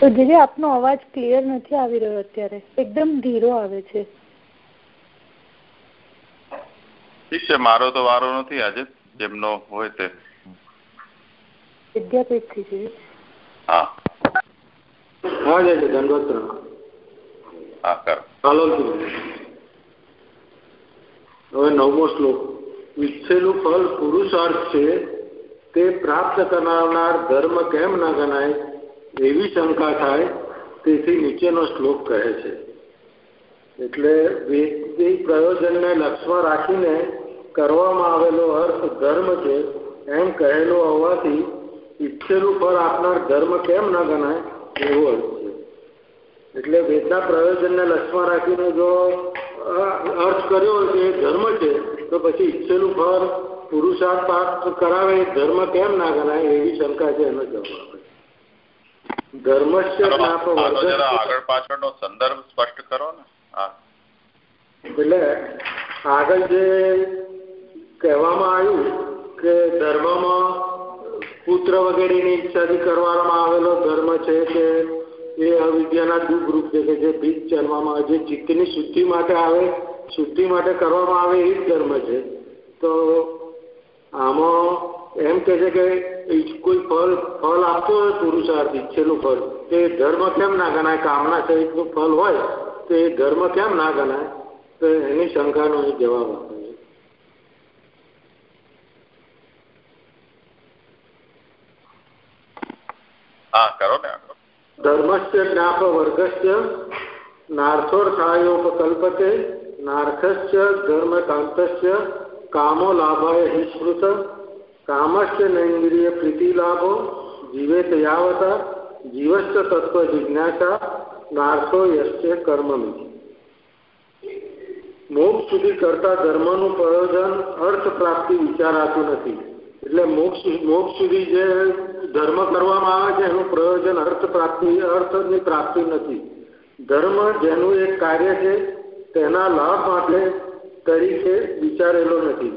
તો દીદી આપનો અવાજ ક્લિયર નથી આવી રહ્યો અત્યારે. એકદમ ધીરો આવે છે. ઠીક છે મારો તો વારો નથી આજે જેમનો હોય તે. વિદ્યાપીઠથી છે. હા. હા જય છે દંડવત હા કર. હાલો હવે નવમો શ્લોક. વિચ્છેલું ફળ પુરુષાર્થ છે. તે પ્રાપ્ત કરનાર ધર્મ કેમ ના ગણાય, એવી શંકા થાય, તેથી નીચેનો શ્લોક કહે છે. એટલે વૈદિક પ્રયોજનને લક્ષ્યમાં રાખીને કરવામાં આવેલો અર્થ ધર્મ છે, એમ કહેલો હોવાથી ઈચ્છેલું ફળ આપનાર ધર્મ કેમ ન ગણાય, એવો અર્થ છે. એટલે વેદના પ્રયોજનને લક્ષ્યમાં રાખીને જો અર્થ કર્યો કે ધર્મ છે, તો પછી ઈચ્છેલું ફળ પુરુષાર્થ પ્રાપ્ત કરાવે ધર્મ કેમ ના ગણાય એવી શંકા છે એનો જવાબ ધર્મસ્ય આગળ પાછળનો સંદર્ભ સ્પષ્ટ કરો ને. એટલે આગળ જે કહેવામાં આવ્યું કે ધર્મમાં પુત્ર વગેરેની ઈચ્છાથી કરવામાં આવેલો ધર્મ છે કે એ અવિદ્યાના દુઃખરૂપ છે કે જે બીજ જન્મમાં આવે જે ચિત્તની શુદ્ધિ માટે આવે શુદ્ધિ માટે કરવામાં આવે એ જ ધર્મ છે. તો આમાં એમ કે છે કે કોઈ ફળ ફળ આપતો હોય પુરુષાર્થ ઈચ્છેલું ફળ. તે ધર્મ કેમ ના ગણાય? કામના સહિતનું ફળ હોય તો એ ધર્મ કેમ ના ગણાય? તો એની શંકાનો એ જવાબ આપે છે. ધર્મસ્ય જ્ઞાપ વર્ગસ્ય નાર્થોર્થાયોપકલ્પતે નાર્થસ્ય ધર્મકાંતસ્ય કામો લાભાય હિ સ્મૃત કામસ્ય નૈન્દ્રિય પ્રીતિલાભો જીવે તયાવતા જીવસ્ય તત્વ જિજ્ઞાસા નાર્થો યશ્ય કર્મમિતિ મોક્ષ સુધી કરતા ધર્મનું પ્રયોજન, અર્થ પ્રાપ્તિ વિચારાતું નથી. એટલે મોક્ષ મોક્ષ સુધી જે ધર્મ કરવામાં આવે છે, એનું પ્રયોજન અર્થ પ્રાપ્તિ, અર્થની પ્રાપ્તિ નથી. ધર્મ જેનું એક કાર્ય છે, તેના લાભ માટે તરીકે વિચારેલો નથી.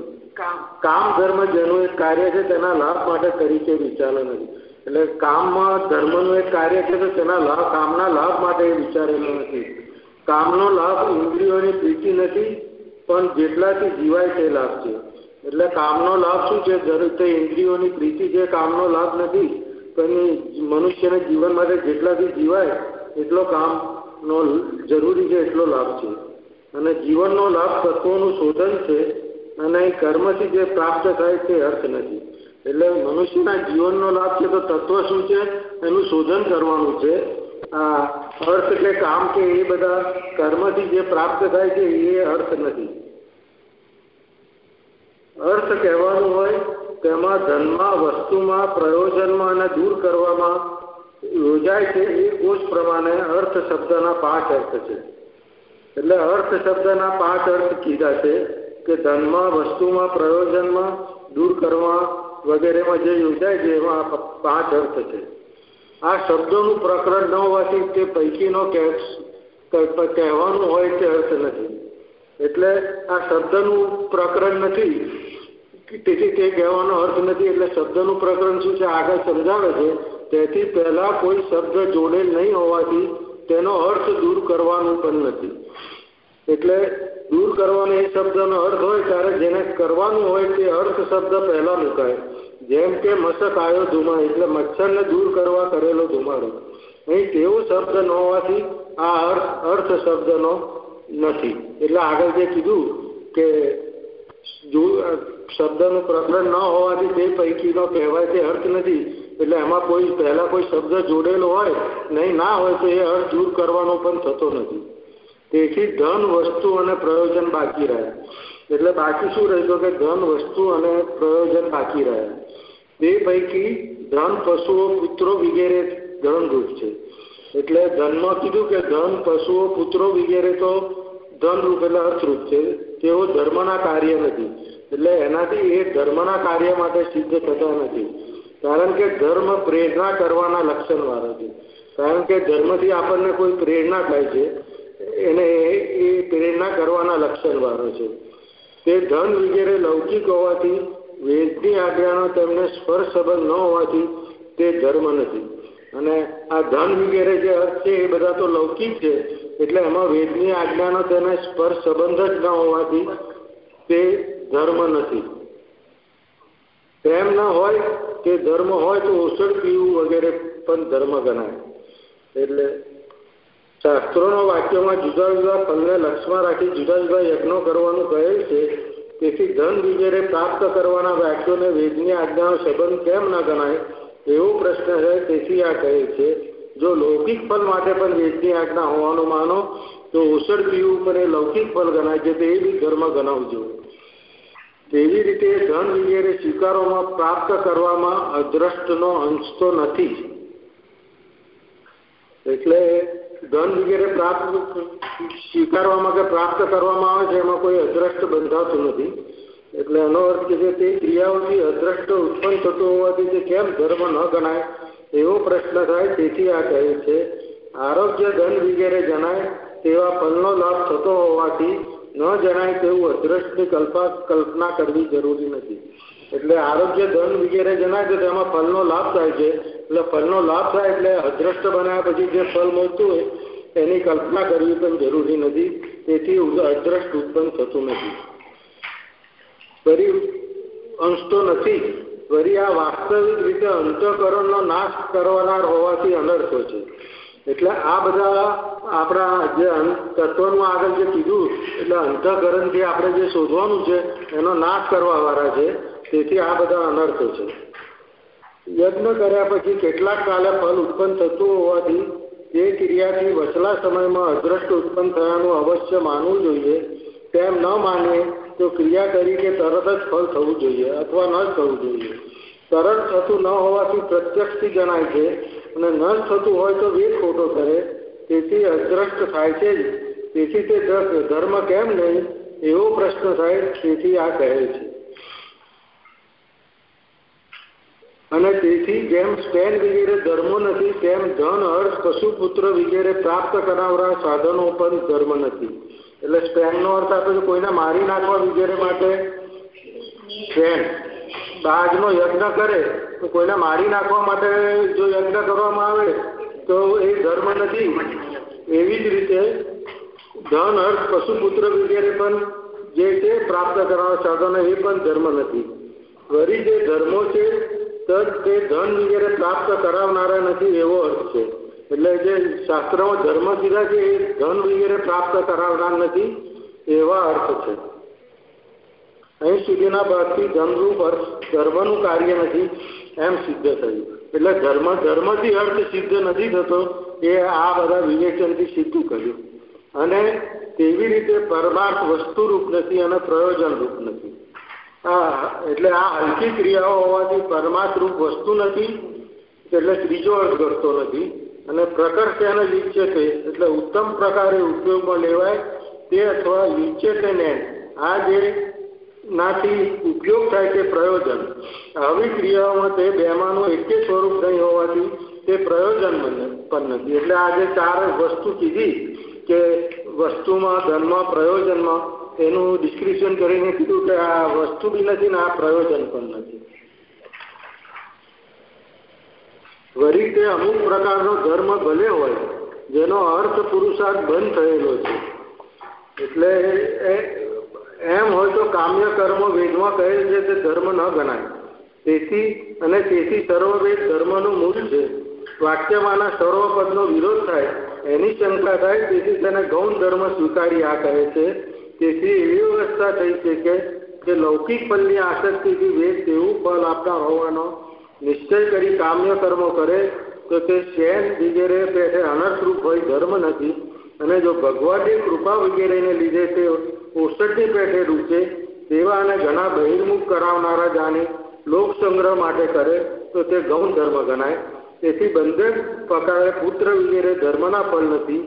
કામ. ધર્મ જેનું એક કાર્ય છે તેના લાભ માટે તરીકે વિચારેલો નથી. એટલે કામમાં ધર્મનું એક કાર્ય છે તો તેના લાભ કામના લાભ માટે વિચારેલો નથી. કામનો લાભ ઇન્દ્રિયોની પ્રીતિ નથી પણ જેટલાથી જીવાય તે લાભ છે. એટલે કામનો લાભ શું છે? તે ઇન્દ્રિયોની પ્રીતિ છે કામનો લાભ નથી પણ મનુષ્યને જીવન માટે જેટલાથી જીવાય એટલો કામનો જરૂરી છે એટલો લાભ છે. અને જીવનનો લાભ તત્વોનું શોધન છે અને કર્મથી જે પ્રાપ્ત થાય તે અર્થ નથી. એટલે મનુષ્યના જીવનનો લાભ છે તો તત્વ શું છે? એનું શોધન કરવાનું છે. આ અર્થ કે કામ કે એ બધા કર્મથી જે પ્રાપ્ત થાય છે એ અર્થ નથી. અર્થ કહેવાનું હોય તેમાં ધનમાં, વસ્તુમાં, પ્રયોજનમાં અને દૂર કરવામાં યોજાય છે એ કોષ પ્રમાણે અર્થ શબ્દના પાંચ અર્થ છે. એટલે અર્થ શબ્દના પાંચ અર્થ કીધા છે કે ધનમાં, વસ્તુમાં, પ્રયોજનમાં, દૂર કરવા વગેરેમાં જે યોજાય છે, એમાં પાંચ અર્થ છે. આ શબ્દોનું પ્રકરણ ન હોવાથી તે પૈકીનો કહેવાનું હોય તે અર્થ નથી. એટલે આ શબ્દનું પ્રકરણ નથી. તેથી તે કહેવાનો અર્થ નથી. એટલે શબ્દનું પ્રકરણ શું છે? આગળ સમજાવે છે. તેથી પહેલા કોઈ શબ્દ જોડેલ નહીં હોવાથી તેનો અર્થ દૂર કરવાનું પણ નથી. એટલે દૂર કરવાનો એ શબ્દનો અર્થ હોય ત્યારે જેને કરવાનું હોય તે અર્થ શબ્દ પહેલા મુકાય. જેમ કે મસક આવ્યો ધુમાડો, એટલે મચ્છરને દૂર કરવા કરેલો ધુમાડો. અહીં તેવો શબ્દ ન હોવાથી આ અર્થ અર્થ શબ્દનો નથી. એટલે આગળ જે કીધું કે શબ્દનું પ્રકરણ ન હોવાથી તે પૈકીનો કહેવાય તે અર્થ નથી. એટલે એમાં કોઈ, પહેલા કોઈ શબ્દ જોડેલો હોય, નહીં, ના હોય, તો એ અર્થ દૂર કરવાનો પણ થતો નથી. તેથી ધન, વસ્તુ અને પ્રયોજન બાકી રહ્યા એટલે બાકી શું રહ્યું કે ધન, વસ્તુ અને પ્રયોજન બાકી રહ્યા તે પૈકી ધન, પશુઓ, પુત્રો વગેરે ધનરૂપ છે. એટલે ધનમાં કીધું કે ધન, પશુઓ, પુત્રો વગેરે તો ધનરૂપ એટલે અર્થરૂપ છે. તેઓ ધર્મના કાર્ય નથી. એટલે એનાથી એ ધર્મના કાર્ય માટે સિદ્ધ થતા નથી. કારણ કે ધર્મ પ્રેરણા કરવાના લક્ષણ વાળો છે. કારણ કે ધર્મથી આપણને કોઈ પ્રેરણા થાય છે, એને એ પ્રેરણા કરવાના લક્ષણ વાળો છે. તે ધન વગેરે લૌકિક હોવાથી, વેદની આજ્ઞાનો તેમને સ્પર્શ સંબંધ ન હોવાથી તે ધર્મ નથી. અને આ ધન વગેરે જે અર્થ છે, એ બધા તો લૌકિક છે, એટલે એમાં વેદની આજ્ઞાનો તેને સ્પર્શ સંબંધ જ ન હોવાથી તે ધર્મ નથી. તેમ ન હોય કે ધર્મ હોય તો ઓસડ પીવું વગેરે પણ ધર્મ ગણાય. એટલે શાસ્ત્રોના વાક્યોમાં જુદા જુદા ફલને લક્ષમાં રાખી જુદા જુદા યજ્ઞો કરવાનું કહેલ છે. તેથી ધન વગેરે પ્રાપ્ત કરવાના વાક્યોને વેદની આજ્ઞાનો સંબંધ કેમ ન ગણાય? એવો પ્રશ્ન છે. તેથી આ કહે છે, જો લૌકિક ફલ માટે પણ વેદની આજ્ઞા હોવાનું માનો, તો ઓસડ પીવું પણ એ લૌકિક ફલ ગણાય છે તે બી ધર્મ ગણાવજો. તેવી રીતે ધન વગેરે સ્વીકારોમાં પ્રાપ્ત કરવામાં અદ્રષ્ટનો અંશ તો નથી. એટલે ધન વગેરે પ્રાપ્ત સ્વીકારવામાં કે પ્રાપ્ત કરવામાં આવે છે, એમાં કોઈ અદ્રષ્ટ બંધાતું નથી. એટલે એનો અર્થ કે છે તે ક્રિયાઓથી અદ્રષ્ટ ઉત્પન્ન થતું હોવાથી તે કેમ ધર્મ ન ગણાય, એવો પ્રશ્ન થાય. તેથી આ કહે છે, આરોગ્ય ધન વગેરે જણાય તેવા ફલનો લાભ થતો હોવાથી ન જણાય તેવું અદ્રષ્ટની કલ્પા, કલ્પના કરવી જરૂરી નથી. એટલે આરોગ્ય ધન વગેરે જણાય તો તેમાં ફલનો લાભ થાય છે. એટલે ફલનો લાભ થાય એટલે અદ્રષ્ટ બનાવ્યા પછી જે ફળ મળતું હોય, એની કલ્પના કરવી પણ જરૂરી નથી. તેથી અદ્રષ્ટ ઉત્પન્ન થતું નથી. ફરી અંશ તો નથી. ફરી આ વાસ્તવિક રીતે અંતઃકરણનો નાશ કરવાનાર હોવાથી અનર્થો છે. એટલે આ બધા આપણા જે તત્વનું આગળ જે કીધું, એટલે અંતઃકરણથી આપણે જે શોધવાનું છે, એનો નાશ કરવા વાળા છે, તેથી આ બધા અનર્થો છે. યજ્ઞ કર્યા પછી કેટલાક કાલે ફલ ઉત્પન્ન થતું હોવાથી તે ક્રિયાથી વચલા સમયમાં અદ્રષ્ટ ઉત્પન્ન થયાનું અવશ્ય માનવું જોઈએ. તેમ ન માનીએ તો ક્રિયા તરીકે તરત જ ફળ થવું જોઈએ અથવા ન થવું જોઈએ. તરત થતું ન હોવાથી પ્રત્યક્ષથી જણાય છે અને ન થતું હોય તો વેદ ખોટો કરે. તેથી અદ્રષ્ટ થાય છે જ. તેથી તે ધર્મ કેમ નહીં? એવો પ્રશ્ન થાય તેથી આ કહે છે. અને તેથી જેમ સ્ટેન વગેરે ધર્મો નથી, તેમ ધન, અર્થ, પશુપુત્ર વગેરે પ્રાપ્ત કરાવનારા સાધનો પણ ધર્મ નથી. એટલે સ્ટેનનો અર્થ આપણે કોઈને મારી નાખવા વગેરે માટે? સ્ટેન બાજનો યજ્ઞ કરે, તો કોઈને મારી નાખવા માટે જો યજ્ઞ કરવામાં આવે, તો એ ધર્મ નથી. એવી જ રીતે ધન, અર્થ પશુપુત્ર વગેરે પણ જે છે પ્રાપ્ત કરવાના સાધનો એ પણ ધર્મ નથી. વળી જે ધર્મો છે તે ધન વગેરે પ્રાપ્ત કરાવનારા નથી એવો અર્થ છે. એટલે જે શાસ્ત્રમાં ધર્મ કીધા છે, એ ધન વગેરે પ્રાપ્ત કરાવનાર નથી એવા અર્થ છે. અહીં સુધીના ભાગથી ધનરૂપ અર્થ ધર્મનું કાર્ય નથી એમ સિદ્ધ થયું. એટલે ધર્મ, ધર્મથી અર્થ સિદ્ધ નથી થતો એ આ બધા વિવેચનથી સિદ્ધ કર્યું. અને તેવી રીતે પરમાર્થ વસ્તુરૂપ નથી અને પ્રયોજનરૂપ નથી. આ એટલે આ હલકી ક્રિયાઓ હોવાથી પરમાત્રુપ વસ્તુ નથી, એટલે ત્રીજો અર્થ ઘટતો નથી. અને પ્રકર તેને છે એટલે ઉત્તમ પ્રકારે ઉપયોગમાં લેવાય તે અથવા ઈચ્છે તેને આ જે નાથી ઉપયોગ થાય તે પ્રયોજન. આવી ક્રિયાઓમાં તે બેમાંનું એક સ્વરૂપ નહીં હોવાથી તે પ્રયોજન પણ નથી. એટલે આજે ચાર વસ્તુ કીધી કે વસ્તુમાં, ધનમાં, પ્રયોજનમાં એનું ડિસ્ક્રિપ્શન કરીને કીધું કે આ વસ્તુ બી નથી ને આ પ્રયોજન પણ નથી. વળી તે અમુક પ્રકારનો ધર્મ ભલે હોય, જેનો અર્થ પુરુષાર્થ બંધ થયેલો છે. એટલે કામ્ય કર્મ વેદમાં કહેલ છે તે ધર્મ ન ગણાય. તેથી અને તેથી સર્વવેદ ધર્મનું મૂળ છે. વાક્યમાંના સર્વપદનો વિરોધ થાય, એની શંકા થાય, તેથી તેને ગૌણ ધર્મ સ્વીકારી આ કહે છે. તેથી એવી વ્યવસ્થા થઈ છે કે લૌકિક ફલની આસક્તિથી વેદ તેવું ફળ આપતા હોવાનો નિશ્ચય કરી કામ્ય કર્મો કરે, તો તે શેન વગેરે પેઠે અનર્થરૂપ હોય ધર્મ નથી. અને જો ભગવાનની કૃપા વગેરેને લીધે તે ઔષધની પેઠે રૂપે તેવા અને ઘણા બહિર્મુખ કરાવનારા જાણી લોક સંગ્રહ માટે કરે, તો તે ગૌણ ધર્મ ગણાય. તેથી બંને પ્રકારે પુત્ર વગેરે ધર્મના ફળ નથી.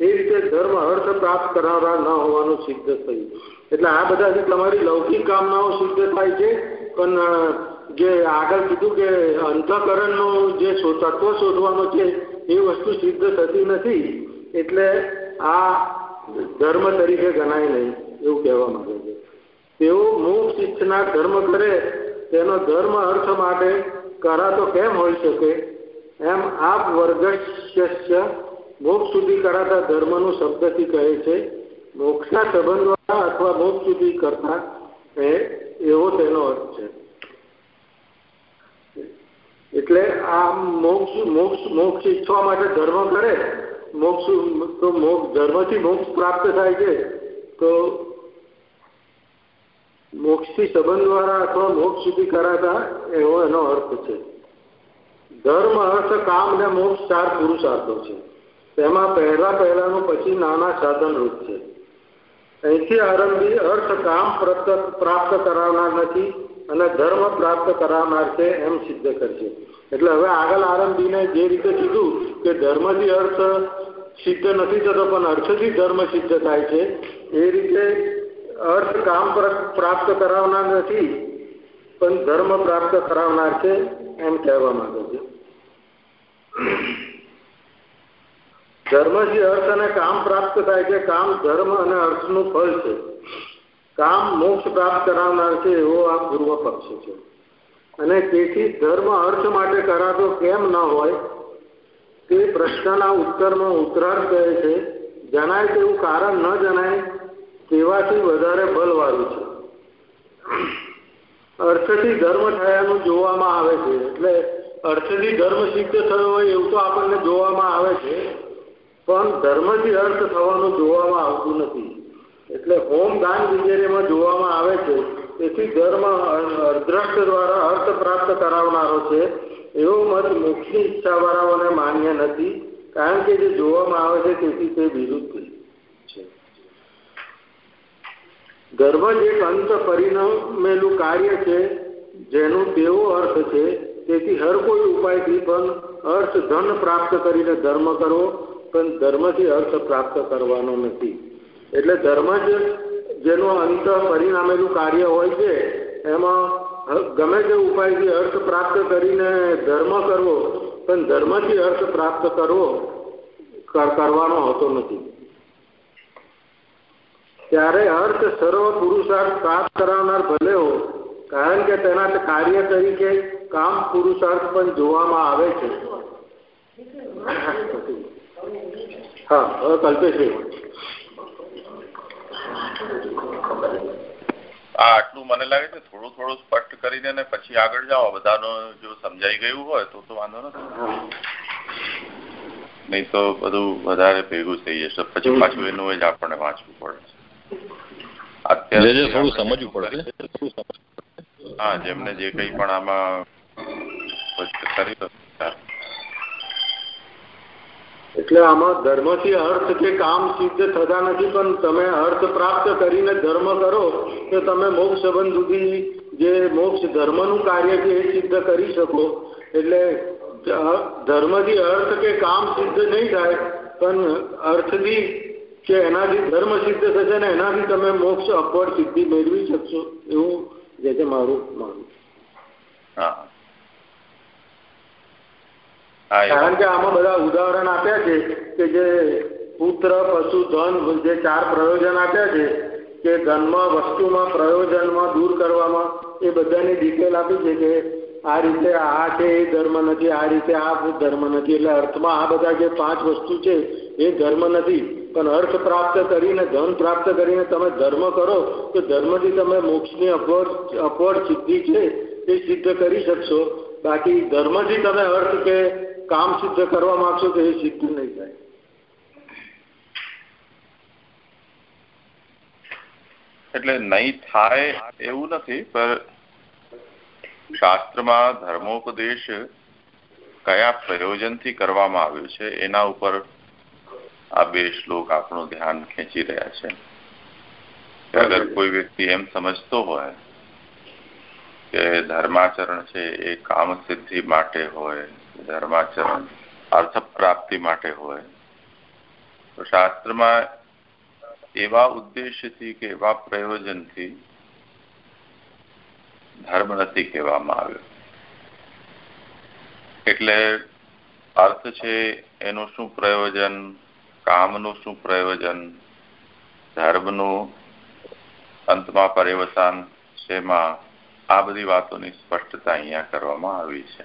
એ રીતે ધર્મ અર્થ પ્રાપ્ત કરાવનાર ન હોવાનું સિદ્ધ થયું. એટલે આ બધાથી તમારી લૌકિક કામનાઓ સિદ્ધ થાય છે, પણ જે આગળ કીધું કે અંતઃકરણનું જે તત્વ શોધવાનો છે, એ વસ્તુ સિદ્ધ થતી નથી. એટલે આ ધર્મ તરીકે ગણાય નહીં. એવું કહેવા માંગે છે. તેઓ મોક્ષ ઈચ્છના ધર્મ કરે, તેનો ધર્મ અર્થ માટે કરાતો કેમ હોઈ શકે? એમ આપ વર્ગસ્ય મોક્ષ સુધી કરાતા ધર્મનું શબ્દથી કહે છે. મોક્ષના સંબંધ અથવા મોક્ષ સુધી કરતા એ એવો તેનો અર્થ છે. એટલે આ મોક્ષ મોક્ષ મોક્ષ ઈચ્છવા માટે ધર્મ કરે, મોક્ષ, તો મોક્ષ, ધર્મથી મોક્ષ પ્રાપ્ત થાય છે, તો મોક્ષથી સંબંધ દ્વારા અથવા મોક્ષ સુધી કરાતા એવો એનો અર્થ છે. ધર્મ, અર્થ, કામ ને મોક્ષ ચાર પુરુષાર્થો છે. તેમાં પહેલા પહેલાનું પછી નાના સાધન રૂપ છે. અહીંથી આરંભી અર્થ, કામ પ્રાપ્ત કરાવનાર નથી અને ધર્મ પ્રાપ્ત કરાવનાર છે એમ સિદ્ધ કરશે. એટલે હવે આગળ આરંભીને જે રીતે કીધું કે ધર્મથી અર્થ સિદ્ધ નથી થતો, પણ અર્થથી ધર્મ સિદ્ધ થાય છે, એ રીતે અર્થ કામ પ્રાપ્ત કરાવનાર નથી, પણ ધર્મ પ્રાપ્ત કરાવનાર છે એમ કહેવા માંગે છે. ધર્મ જે અર્થ અને કામ પ્રાપ્ત થાય છે, કામ ધર્મ અને અર્થનું ફળ છે. કામ મોક્ષ પ્રાપ્ત કરાવનાર છે એવો આ પૂર્વ પક્ષ છે. અને તેથી ધર્મ અર્થ માટે કરાતો કેમ ન હોય, તે પ્રશ્નના ઉત્તરમાં ઉત્તરાર્થ કહે છે, જણાય તેવું કારણ ન જણાય તેવાથી વધારે બલવાળું છે. અર્થથી ધર્મ થયાનું જોવામાં આવે છે. એટલે અર્થથી ધર્મ સિદ્ધ થયો હોય એવું તો આપણને જોવામાં આવે છે. પણ ધર્મથી અર્થ થવાનું જોવામાં આવતું નથી. એટલે હોમ દાન વગેરેમાં જોવામાં આવે છે. તેથી ધર્મ અર્દ્રષ્ટ દ્વારા અર્થ પ્રાપ્ત કરાવનારો છે. એવો મત મોક્ષની ઈચ્છાવાળાઓને માન્ય નથી. કારણ કે જે જોવામાં આવે છે તેથી તે વિરુદ્ધ છે ધર્મ જ એક અંત પરિણમેલું કાર્ય છે, જેનો તેવો અર્થ છે. તેથી હર કોઈ ઉપાયથી પણ અર્થ ધન પ્રાપ્ત કરીને ધર્મ કરવો પણ ધર્મથી અર્થ પ્રાપ્ત કરવાનો નથી. એટલે ધર્મ જ જેનો અંત પરિણામેલું કાર્ય હોય છે, એમાં ગમે તે ઉપાયથી અર્થ પ્રાપ્ત કરીને ધર્મ કરવો, પણ ધર્મથી અર્થ પ્રાપ્ત કરવો કરવાનો હોતો નથી. ત્યારે અર્થ સર્વ પુરુષાર્થ પ્રાપ્ત કરાવનાર ભલે હો કારણ કે તેના કાર્ય તરીકે કામ પુરુષાર્થ પણ જોવામાં આવે છે. હા હવે કલ્પેશભાઈ. આ આટલું મને લાગે છે થોડું થોડું સ્પષ્ટ કરીને ને પછી આગળ જાઓ. બધાનો જો સમજાઈ ગયું હોય તો તો વાંધો નથી. નહીં તો બધું વધારે ભેગું થઈ જશે. પછી પાછું એનું જ આપણને વાંચવું પડે. અત્યારે થોડું સમજવું પડે. હા જેમને જે કઈ પણ આમાં કરી એટલે આમાં ધર્મથી અર્થ કે કામ સિદ્ધ થતા નથી પણ તમે અર્થ પ્રાપ્ત કરીને ધર્મ કરો તો તમે મોક્ષ સંબંધ સુધી જે મોક્ષ ધર્મનું કાર્ય છે એ સિદ્ધ કરી શકો. એટલે ધર્મથી અર્થ કે કામ સિદ્ધ નહીં થાય પણ અર્થથી કે એનાથી ધર્મ સિદ્ધ થશે ને એનાથી તમે મોક્ષ અપવડ સિદ્ધિ મેળવી શકશો એવું જે છે મારું માનવું. હા. કારણ કે આમાં બધા ઉદાહરણ આપ્યા છે કે જે પુત્ર પશુ ધન જે ચાર પ્રયોજન આપ્યા છે કે ધનમાં વસ્તુમાં પ્રયોજનમાં દૂર કરવામાં એ બધાની ડિટેલ આપી છે કે આ રીતે આ છે એ ધર્મ નથી આ રીતે આ ધર્મ નથી. એટલે અર્થમાં આ બધા જે પાંચ વસ્તુ છે એ ધર્મ નથી. પણ અર્થ પ્રાપ્ત કરીને, ધન પ્રાપ્ત કરીને તમે ધર્મ કરો, તો ધર્મથી તમે મોક્ષની અપવર્ડ અપવર્ડ સિદ્ધિ છે એ સિદ્ધ કરી શકશો. બાકી ધર્મથી તમે અર્થ કે કામ સિદ્ધ કરવા માંગશો તો એ સિદ્ધ નહીં થાય. એટલે નહીં થાય એવું નથી, પણ શાસ્ત્રમાં ધર્મોપદેશ કયા પ્રયોજનથી કરવામાં આવ્યું છે, એના ઉપર આ બે શ્લોક આપણું ધ્યાન ખેંચી રહ્યા છે. અગર કોઈ વ્યક્તિ એમ સમજતો હોય કે ધર્માચરણ છે એ કામ સિદ્ધિ માટે હોય, ધર્માચરણ અર્થ પ્રાપ્તિ માટે હોય, તો શાસ્ત્રમાં એવા ઉદ્દેશ્યથી કે એવા પ્રયોજનથી ધર્મ નથી કહેવામાં આવ્યો એટલે અર્થ છે એનું શું પ્રયોજન? કામનું શું પ્રયોજન? ધર્મનું અંતમાં પર્યવસાન શેમાં? આ બધી વાતોની સ્પષ્ટતા અહીંયા કરવામાં આવી છે.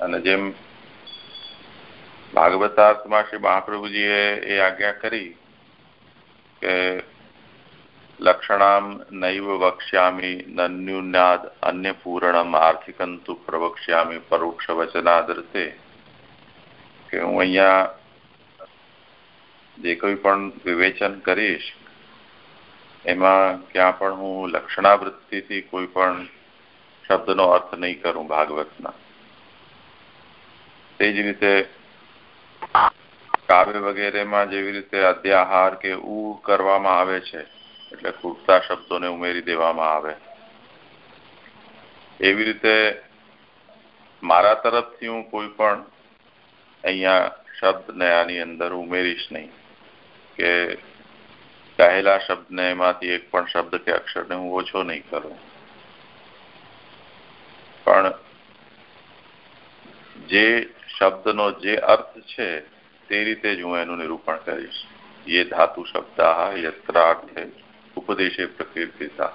અને જેમ ભાગવતાર્થમાં શ્રી મહાપ્રભુજીએ એ આજ્ઞા કરી કે લક્ષણામ નૈવ વક્ષ્યામી નન્યુનાદ અન્ય પૂર્ણમ આર્થિકંતુ પ્રવક્ષ્યામી પરોક્ષ વચનાદર્થે કે હું અહીંયા જે કોઈ પણ વિવેચન કરીશ, એમાં ક્યાં પણ હું લક્ષણાવૃત્તિથી કોઈ પણ શબ્દનો અર્થ નહીં કરું ભાગવતના. તે જ રીતે કાવ્ય વગેરેમાં જેવી રીતે અધ્યાહાર કે ઉ કરવામાં આવે છે, એટલે ખૂટતા શબ્દોને ઉમેરી દેવામાં આવે. એવી રીતે મારા તરફથી હું કોઈ પણ અહીંયા શબ્દને આની અંદર ઉમેરીશ નહીં. કે કહેલા શબ્દને એમાંથી એક પણ શબ્દ કે અક્ષરને હું ઓછો નહીં કરું. પણ જે શબ્દનો જે અર્થ છે તે રીતે જ હું એનું નિરૂપણ કરીશ. યે ધાતુ શબ્દા યત્રાર્થે. ઉપદેશે પ્રકીર્તિતા.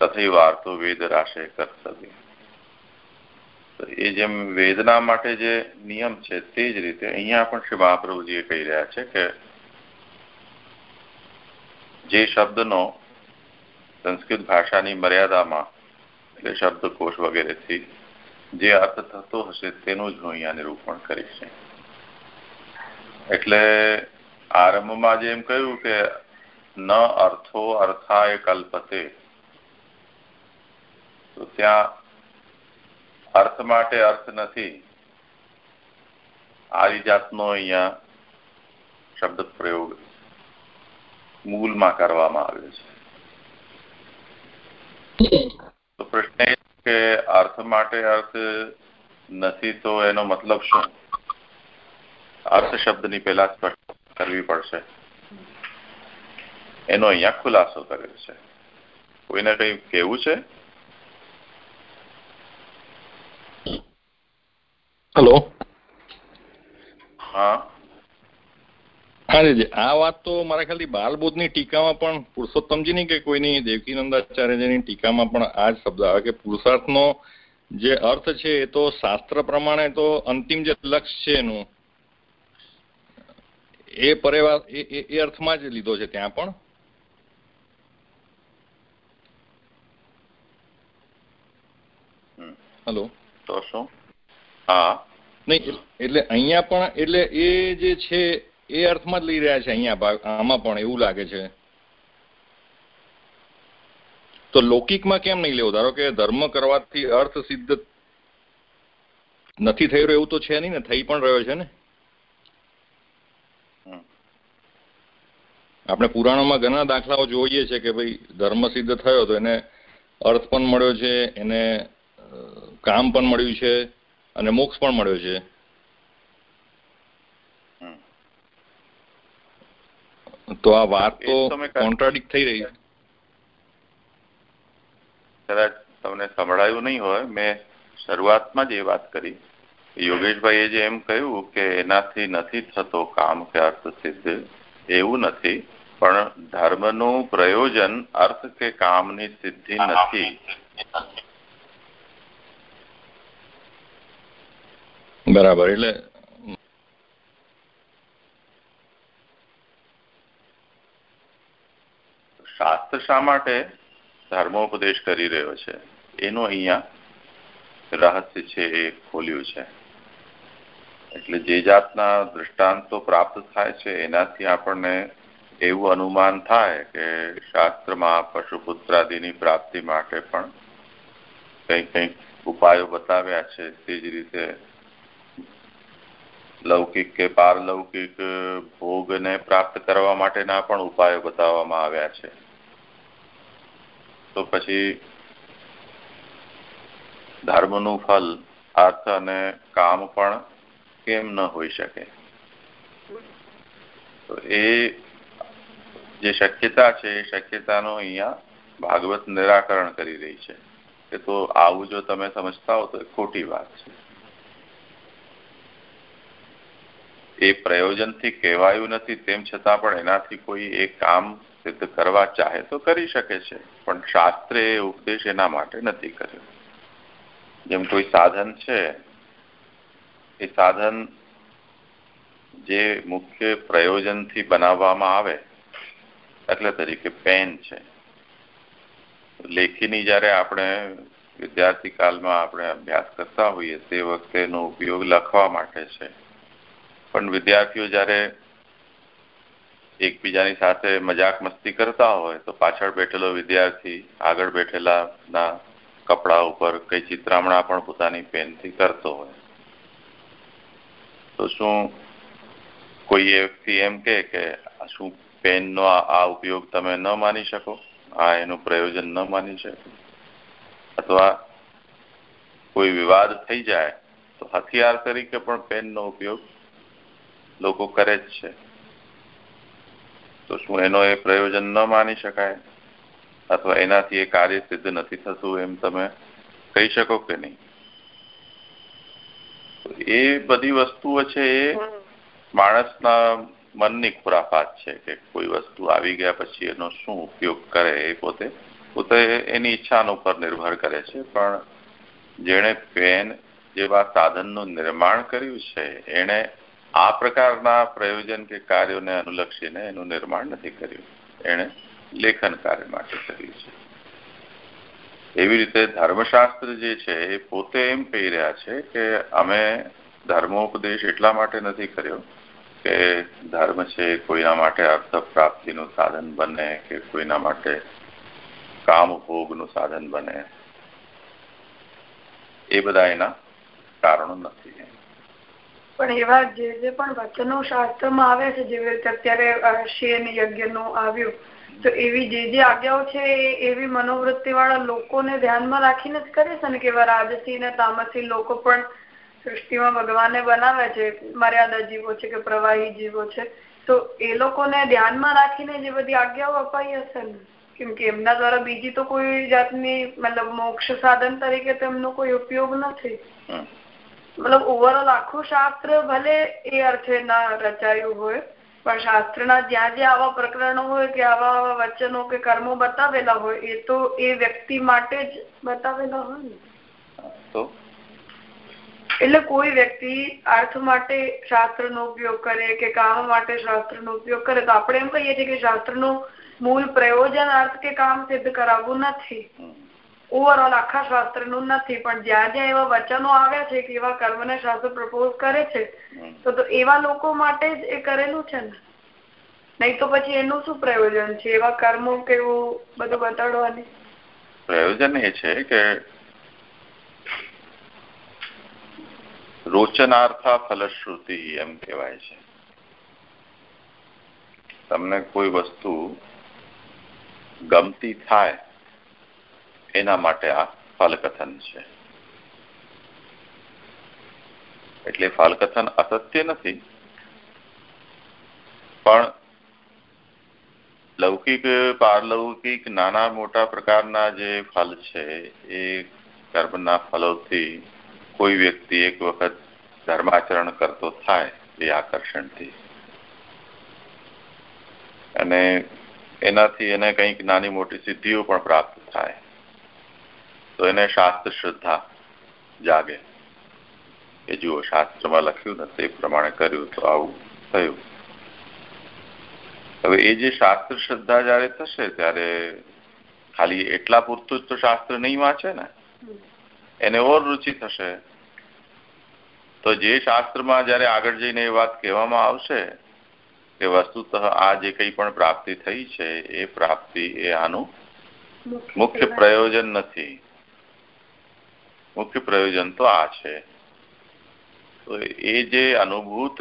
તથૈવાર્થો વેદરાશે કર્તવ્ય. એ જેમ વેદના માટે જે નિયમ છે તે જ રીતે અહીંયા પણ શ્રી મહાપ્રભુજી કહી રહ્યા છે કે જે શબ્દનો સંસ્કૃત ભાષાની મર્યાદામાં, એટલે શબ્દકોશ વગેરેથી જે અર્થ થતો હશે તેનું જ હું અહીંયા નિરૂપણ કરીશ. એટલે આરંભમાં જે એમ કહ્યું કે ન અર્થો અર્થાય કલ્પતે, તો ત્યાં અર્થ માટે અર્થ નથી. આવી જાતનો અહીંયા શબ્દ પ્રયોગ મૂળમાં કરવામાં આવ્યો છે. તો પ્રશ્ન એ કે અર્થ માટે અર્થ નથી તો એનો મતલબ શું? અર્થ શબ્દની પહેલા સ્પષ્ટ કરવી પડશે. એનો અહીંયા ખુલાસો કર્યો છે. કોઈને કંઈ કેવું છે? હેલો હા. હા આ વાત તો મારા ખ્યાલથી બાલબોધની ટીકામાં પણ પુરુષોત્તમજીની કે કોઈની દેવકીનંદાચાર્યજીની ટીકામાં પણ આ જ શબ્દ આવે કે પુરુષાર્થનો જે અર્થ છે એ તો શાસ્ત્ર પ્રમાણે તો અંતિમ જે લક્ષ્ય છે એનું એ પરેવા એ અર્થમાં જ લીધો છે ત્યાં પણ. હલો તો શું? હા. નહીં એટલે અહીંયા પણ એટલે એ જે છે એ અર્થમાં જ લઈ રહ્યા છે અહીંયા આમાં પણ એવું લાગે છે. તો લૌકિકમાં કેમ નહીં લેવો? ધારો કે ધર્મ કરવાથી અર્થ સિદ્ધ નથી થઈ રહ્યો એવું તો છે નહીં ને થઈ પણ રહ્યો છે ને? આપણે પુરાણોમાં ઘણા દાખલાઓ જોઈએ છે કે ભાઈ ધર્મ સિદ્ધ થયો તો એને અર્થ પણ મળ્યો છે એને કામ પણ મળ્યું છે. અને મોક્ષ પણ મળ્યો છે. તો આ વાત તો કોન્ટ્રાડિક્ટ થઈ રહી કદાચ તમને સંભળાયું નહીં હોય મેં શરૂઆતમાં જ એ વાત કરી. યોગેશભાઈએ જે એમ કહ્યું કે એનાથી નથી થતો કામ કે અર્થ સિદ્ધ એવું નથી પણ ધર્મનું પ્રયોજન અર્થ કે કામની સિદ્ધિ નથી. બરાબર, એટલે શાસ્ત્ર શા માટે ધર્મોપદેશ કરી રહ્યો છે? એનું અહીંયા રહસ્ય છે એ ખોલ્યું છે. એટલે જે જાતના દૃષ્ટાંતો પ્રાપ્ત થાય છે, એનાથી આપણને એવું અનુમાન થાય કે શાસ્ત્રમાં પશુપુત્રાદિની પ્રાપ્તિ માટે પણ કંઈક કંઈક ઉપાયો બતાવ્યા છે, તે જ રીતે લૌકિક કે પારલૌકિક, ભોગને પ્રાપ્ત કરવા માટેના પણ ઉપાયો બતાવવામાં આવ્યા છે. તો પછી ધર્મનું ફલ, અર્થ અને કામ પણ કેમ ન હોઈ શકે? તો એ જે શક્યતા છે, એ શક્યતાનો અહીંયા ભાગવત નિરાકરણ કરી રહી છે. કે તો આવું જો તમે સમજતા હો તો ખોટી વાત છે. એ પ્રયોજનથી કહેવાયું નથી, તેમ છતાં પણ એનાથી કોઈ એ કામ સિદ્ધ કરવા ચાહે તો કરી શકે છે, પણ શાસ્ત્રે એ ઉપદેશ એના માટે નથી કર્યો. જેમ કોઈ સાધન છે, એ સાધન જે મુખ્ય પ્રયોજનથી બનાવવામાં આવે એટલે તરીકે પેન છે. લેખીની જ્યારે આપણે વિદ્યાર્થી કાળમાં આપણે અભ્યાસ કરતા હોઈએ, તે વખતે એનો ઉપયોગ લખવા માટે છે. પણ વિદ્યાર્થીઓ જ્યારે એકબીજાની સાથે મજાક મસ્તી કરતા હોય, તો પાછળ બેઠેલો વિદ્યાર્થી આગળ બેઠેલા ના કપડા ઉપર કઈ ચિત્રામણા પણ પોતાની પેનથી કરતો હોય. તો શું કોઈ વ્યક્તિ એમ કે શું પેનનો આ ઉપયોગ તમે ન માની શકો? આ એનું પ્રયોજન ન માની શકો? અથવા કોઈ વિવાદ થઈ જાય, તો હથિયાર તરીકે પણ પેનનો ઉપયોગ લોકો કરે જ છે. તો શું એનો એ પ્રયોજન ન માની શકાય? અથવા એનાથી એ કાર્ય સિદ્ધ નથી થતું એમ તમે કહી શકો કે નહીં? એ બધી વસ્તુઓ છે એ માણસના મનની ખુરાફાત છે કે કોઈ વસ્તુ આવી ગયા પછી એનો શું ઉપયોગ કરે એ પોતે પોતે એની ઈચ્છાનો ઉપર નિર્ભર કરે છે. પણ જેણે પેન, જેવા સાધનનું નિર્માણ કર્યું છે, એણે આ પ્રકારના પ્રયોજન કે કાર્યોને અનુલક્ષીને એનું નિર્માણ નથી કર્યું. એણે લેખન કાર્ય માટે કર્યું છે. એવી રીતે ધર્મશાસ્ત્ર જે છે, એ પોતે એમ કહી રહ્યા છે કે અમે ધર્મોપદેશ એટલા માટે નથી કર્યો કે ધર્મ છે, કોઈના માટે અર્થ પ્રાપ્તિનું સાધન બને કે કોઈના માટે કામ ભોગનું સાધન બને. એ બધા એના કારણો નથી. પણ એવા જે જે પણ વચનો શાસ્ત્રમાં આવે છે, જેવી રીતે અત્યારે શેન યજ્ઞનું આવ્યું, તો એવી જે જે આજ્ઞાઓ છે એવી મનોવૃત્તિ વાળા લોકોને ધ્યાનમાં રાખીને જ કરે છે ને કે એવા રાજસી ને તામસી લોકો પણ સૃષ્ટિમાં ભગવાને બનાવે છે, મર્યાદા જીવો છે કે પ્રવાહી જીવો છે, તો એ લોકોને ધ્યાનમાં રાખીને જે બધી આજ્ઞાઓ અપાઈ હશે ને? કેમ કે એમના દ્વારા બીજી તો કોઈ જાતની, મતલબ મોક્ષ સાધન તરીકે તો એમનો કોઈ ઉપયોગ નથી મતલબ ઓવરઓલ આખું શાસ્ત્ર ભલે એ અર્થે ના રચાયું હોય પણ શાસ્ત્રના જ્યાં જ્યાં આવા પ્રકરણો હોય કે આવા વચનો કે કર્મો બતાવેલા હોય એ તો એ વ્યક્તિ માટે જ બતાવેલા હોય ને. એટલે કોઈ વ્યક્તિ અર્થ માટે શાસ્ત્રનો ઉપયોગ કરે કે કામ માટે શાસ્ત્રનો ઉપયોગ કરે તો આપણે એમ કહીએ છીએ કે શાસ્ત્રનું મૂળ પ્રયોજન અર્થ કે કામ સિદ્ધ કરાવવું નથી. ઓવરઓલ આખા શાસ્ત્રનું નથી પણ જ્યાં જ્યાં એવા વચનો આવ્યા છે કે એવા કર્મને શાસ્ત્ર પ્રપોઝ કરે છે તો એવા લોકો માટે જ એ કરેલું છે ને? નહીં તો પછી એનું શું પ્રયોજન છે? એવા કર્મો કેવું બધું બતાડવાની? પ્રયોજન એ છે કે રોચનાર્થા ફલશ્રુતિ એમ કહેવાય છે. તમને કોઈ વસ્તુ ગમતી થાય એના માટે આ ફાલકથન છે. એટલે ફાલકથન અસત્ય નથી. પણ લૌકિક, પારલૌકિક નાના મોટા પ્રકારના જે ફલ છે, એ કર્મના ફલોથી કોઈ વ્યક્તિ એક વખત ધર્માચરણ કરતો થાય એ આકર્ષણથી. અને એનાથી એને કંઈક નાની મોટી સિદ્ધિઓ પણ પ્રાપ્ત થાય. તો એને શાસ્ત્ર શ્રદ્ધા જાગે. કે જુઓ શાસ્ત્રમાં લખ્યું ને તે પ્રમાણે કર્યું તો આવું થયું. હવે એ જે શાસ્ત્ર શ્રદ્ધા જયારે થશે ત્યારે ખાલી એટલા પૂરતું જ તો શાસ્ત્ર નહીં વાંચે ને? એને ઓર રુચિ થશે. તો જે શાસ્ત્રમાં જયારે આગળ જઈને એ વાત કહેવામાં આવશે કે વસ્તુતઃ આ જે કંઈ પણ પ્રાપ્તિ થઈ છે એ પ્રાપ્તિ એ આનું મુખ્ય પ્રયોજન નથી. મુખ્ય પ્રયોજન તો આ છે. તો એ જે અનુભૂત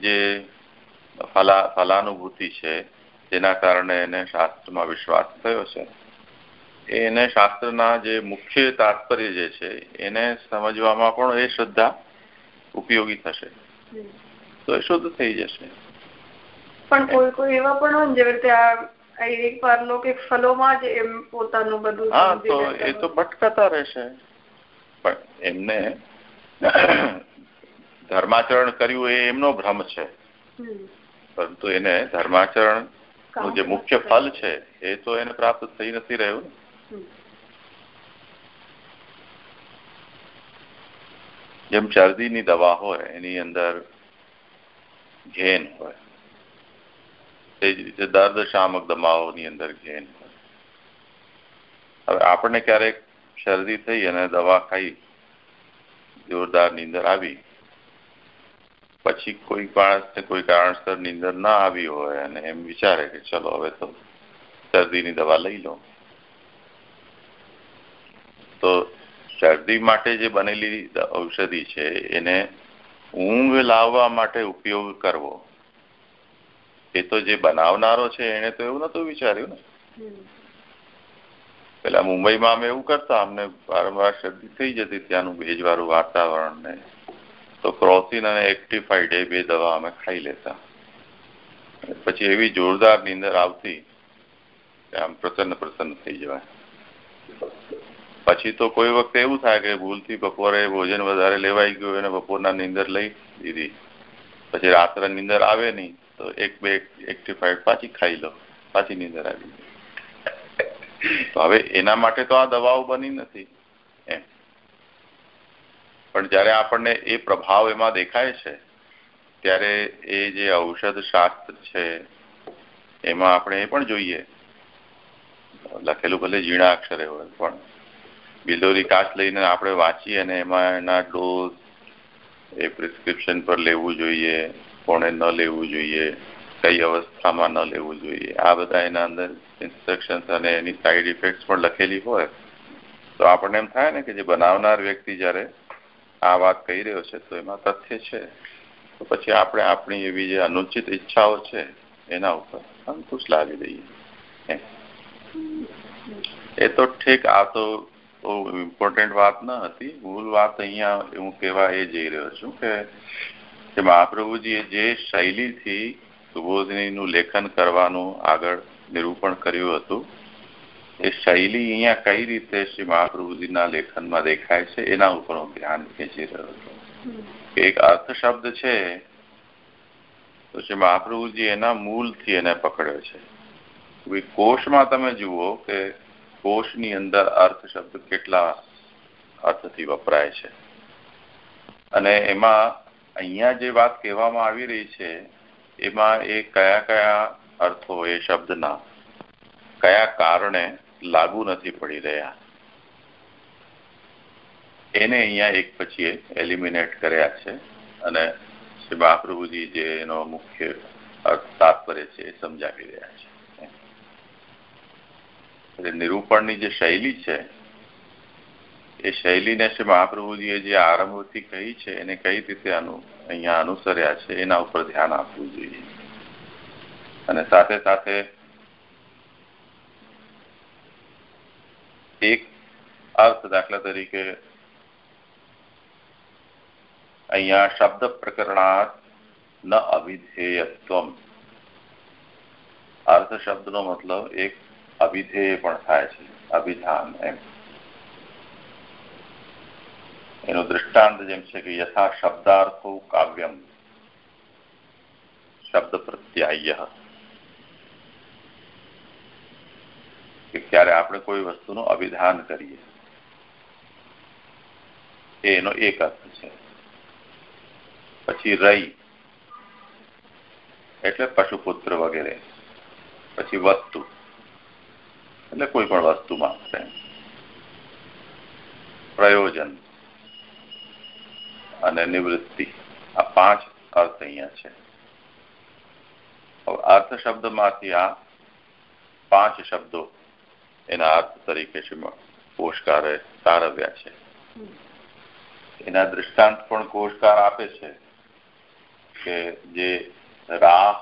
જે ફલા ફલાનુભૂતિ છે જેના કારણે એને શાસ્ત્રમાં વિશ્વાસ થયો છે એને શાસ્ત્રના જે મુખ્ય તાત્પર્ય જે છે એને સમજવામાં પણ એ શ્રદ્ધા ઉપયોગી થશે. તો એ શુદ્ધ થઈ જશે. પણ કોઈ કોઈ એવા પણ હોય જેવી રીતે આ એક પારલૌકિક ફલોમાં જ એમ પોતાનું બધું હા તો એ તો ભટકાતા રહેશે. પણ એમને ધર્માચરણ કર્યું એ એમનો ભ્રમ છે. પરંતુ એને ધર્માચરણનું જે મુખ્ય ફલ છે એ તો એને પ્રાપ્ત થઈ નથી રહ્યું જેમ શરદીની દવા હોય એની અંદર ઘેન હોય. રીતે દર્દ શામક દવાઓની અંદર ઘેન. હવે આપણને ક્યારેક શરદી થઈ અને દવા ખાઈ જોરદાર નીંદર આવી, પછી કોઈ માણસને કોઈ કારણસર નીંદર ના આવી હોય અને એમ વિચારે કે ચલો હવે તો શરદીની દવા લઈ લો તો શરદી માટે જે બનેલી ઔષધિ છે એને ઊંઘ લાવવા માટે ઉપયોગ કરવો. એ તો જે બનાવનારો છે એને તો એવું નતું વિચાર્યું ને? પેલા મુંબઈમાં અમે એવું કરતા અમને વારંવાર શરદી થઈ જતી ત્યાંનું ભેજવાળું વાતાવરણ ને. તો ક્રોસિન અને એક્ટિફાઈડ એ બે દવા અમે ખાઈ લેતા. પછી એવી જોરદાર નીંદર આવતી કે આમ પ્રસન્ન પ્રસન્ન થઈ જવાય. પછી તો કોઈ વખતે એવું થાય કે ભૂલથી બપોરે ભોજન વધારે લેવાઈ ગયું અને બપોરના નીંદર લઈ દીધી. પછી રાત્રે નીંદર આવે નહીં. તો એક બે એક્ટિફાઈડ પાછી ખાઈ લો, પાછી નીંદર આવી તો હવે એના માટે તો આ દવાઓ બની નથી, એમ. પણ જ્યારે આપણને એ પ્રભાવ એમાં દેખાય છે, ત્યારે એ જે ઔષધ શાસ્ત્ર છે, એમાં આપણે એ પણ જોઈએ. લખેલું ભલે ઝીણા અક્ષરે હોય, પણ બિલોરી કાચ લઈને આપણે વાંચીએ અને એમાં એના ડોઝ એ પ્રિસ્ક્રિપ્શન પર લેવું જોઈએ. કોણે ન લેવું જોઈએ, કઈ અવસ્થામાં ન લેવું જોઈએ. આ બધા એના અંદર ઇન્સ્ટ્રક્શન્સ અને એની સાઈડ ઇફેક્ટ્સ પણ લખેલી હોય, તો આપણને એમ થાય ને કે જે બનાવનાર વ્યક્તિ જ્યારે આ વાત કહી રહ્યો છે, તો એમાં તથ્ય છે. તો પછી આપણે આપણી એવી જે અનુચિત ઈચ્છાઓ છે, એના ઉપર અંકુશ લાવી દઈએ. એ તો ઠીક, આ તો ઇમ્પોર્ટન્ટ વાત ન હતી. મૂળ વાત અહીંયા હું કહેવા એ જઈ રહ્યો છું કે મહાપ્રભુજીએ જે શૈલીથી સુબોધનીનું લેખન કરવાનું આગળ નિરૂપણ કર્યું હતું, એ શૈલી અહીંયા કઈ રીતે શ્રી મહાપ્રભુજીના લેખનમાં દેખાય છે, એના ઉપર હું ધ્યાન ખેંચી રહ્યો હતો એક અર્થ શબ્દ છે, તો શ્રી મહાપ્રભુજી એના મૂળથી એને પકડ્યો છે. કોષમાં તમે જુઓ કે કોષની અંદર અર્થ શબ્દ કેટલા અર્થથી વપરાય છે. અને એમાં અહીંયા જે વાત કહેવામાં આવી રહી છે, એમાં એ કયા કયા અર્થો એ શબ્દના? કયા કારણે લાગુ નથી પડી રહ્યા? એને અહીંયા એક પછી એલિમિનેટ કર્યા છે અને શ્રી મહાપ્રભુજી જે એનો મુખ્ય અર્થ તાત્પર્ય છે એ સમજાવી રહ્યા છે. નિરૂપણની જે શૈલી છે એ શૈલીને શ્રી મહાપ્રભુજીએ જે આરંભથી કહી છે, એને કઈ રીતે અહીંયા અનુસર્યા છે, એના ઉપર ધ્યાન આપવું જોઈએ. અને સાથે સાથે એક અર્થ દાખલા તરીકે અહીંયા શબ્દ પ્રકરણાર્થ ન અવિધેયત્વ અર્થ શબ્દનો મતલબ એક અવિધેય પણ થાય છે, અભિધાન એમ. એનું દૃષ્ટાંત જેમ છે કે યથા શબ્દાર્થો કાવ્યમ શબ્દ પ્રત્યાય કે ક્યારે આપણે કોઈ વસ્તુનું અવિધાન કરીએ એનો એક અર્થ છે પછી રઈ એટલે પશુપુત્ર વગેરે પછી વસ્તુ એટલે કોઈ પણ વસ્તુમાં પ્રયોજન અને નિવૃત્તિ. આ પાંચ અર્થ અહીંયા છે. અર્થ શબ્દમાંથી આ પાંચ શબ્દો એના અર્થ તરીકે કોષકારે તારવ્યા છે. એના દૃષ્ટાંત પણ કોષકાર આપે છે કે જે રાહ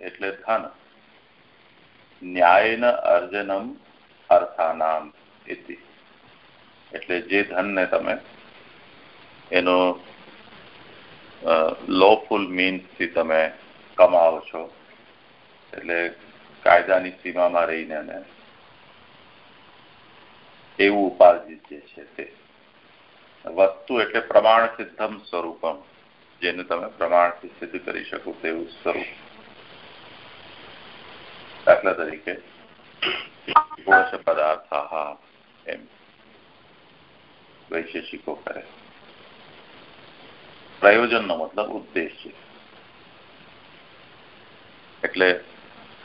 એટલે ધન, ન્યાયન અર્જનમ અર્થાનામ એટલે જે ધનને તમે એનો લોફુલ મીન્સથી તમે કમાવો છો. એટલે કાયદાની સીમામાં રહીને અને એવું ઉપાર્જિત જે છે તે. વસ્તુ એટલે પ્રમાણ સિદ્ધમ સ્વરૂપમ, જેને તમે પ્રમાણથી સિદ્ધ કરી શકો તેવું સ્વરૂપ. દાખલા તરીકે પદાર્થ પદાર્થ એમ. વૈશેષિકો કરે. પ્રયોજનનો મતલબ ઉદ્દેશ્ય એટલે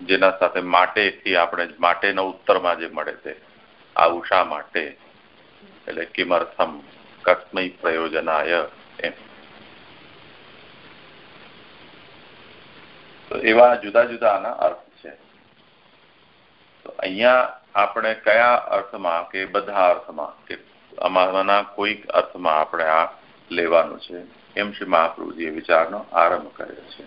જેના સાથે માટેથી આપણે માટેનો ઉત્તરમાં જે મળે તે આવું શા માટે? એટલે કિમર્થમ કસ્મય પ્રયોજનાય એમ. તો એવા જુદા જુદા આના અર્થ છે. તો અહીંયા આપણે કયા અર્થમાં કે બધા અર્થમાં કે અમારાના કોઈક અર્થમાં આપણે આ લેવાનું છે? એમ શ્રી મહાપ્રભુજીએ વિચારનો આરંભ કર્યો છે.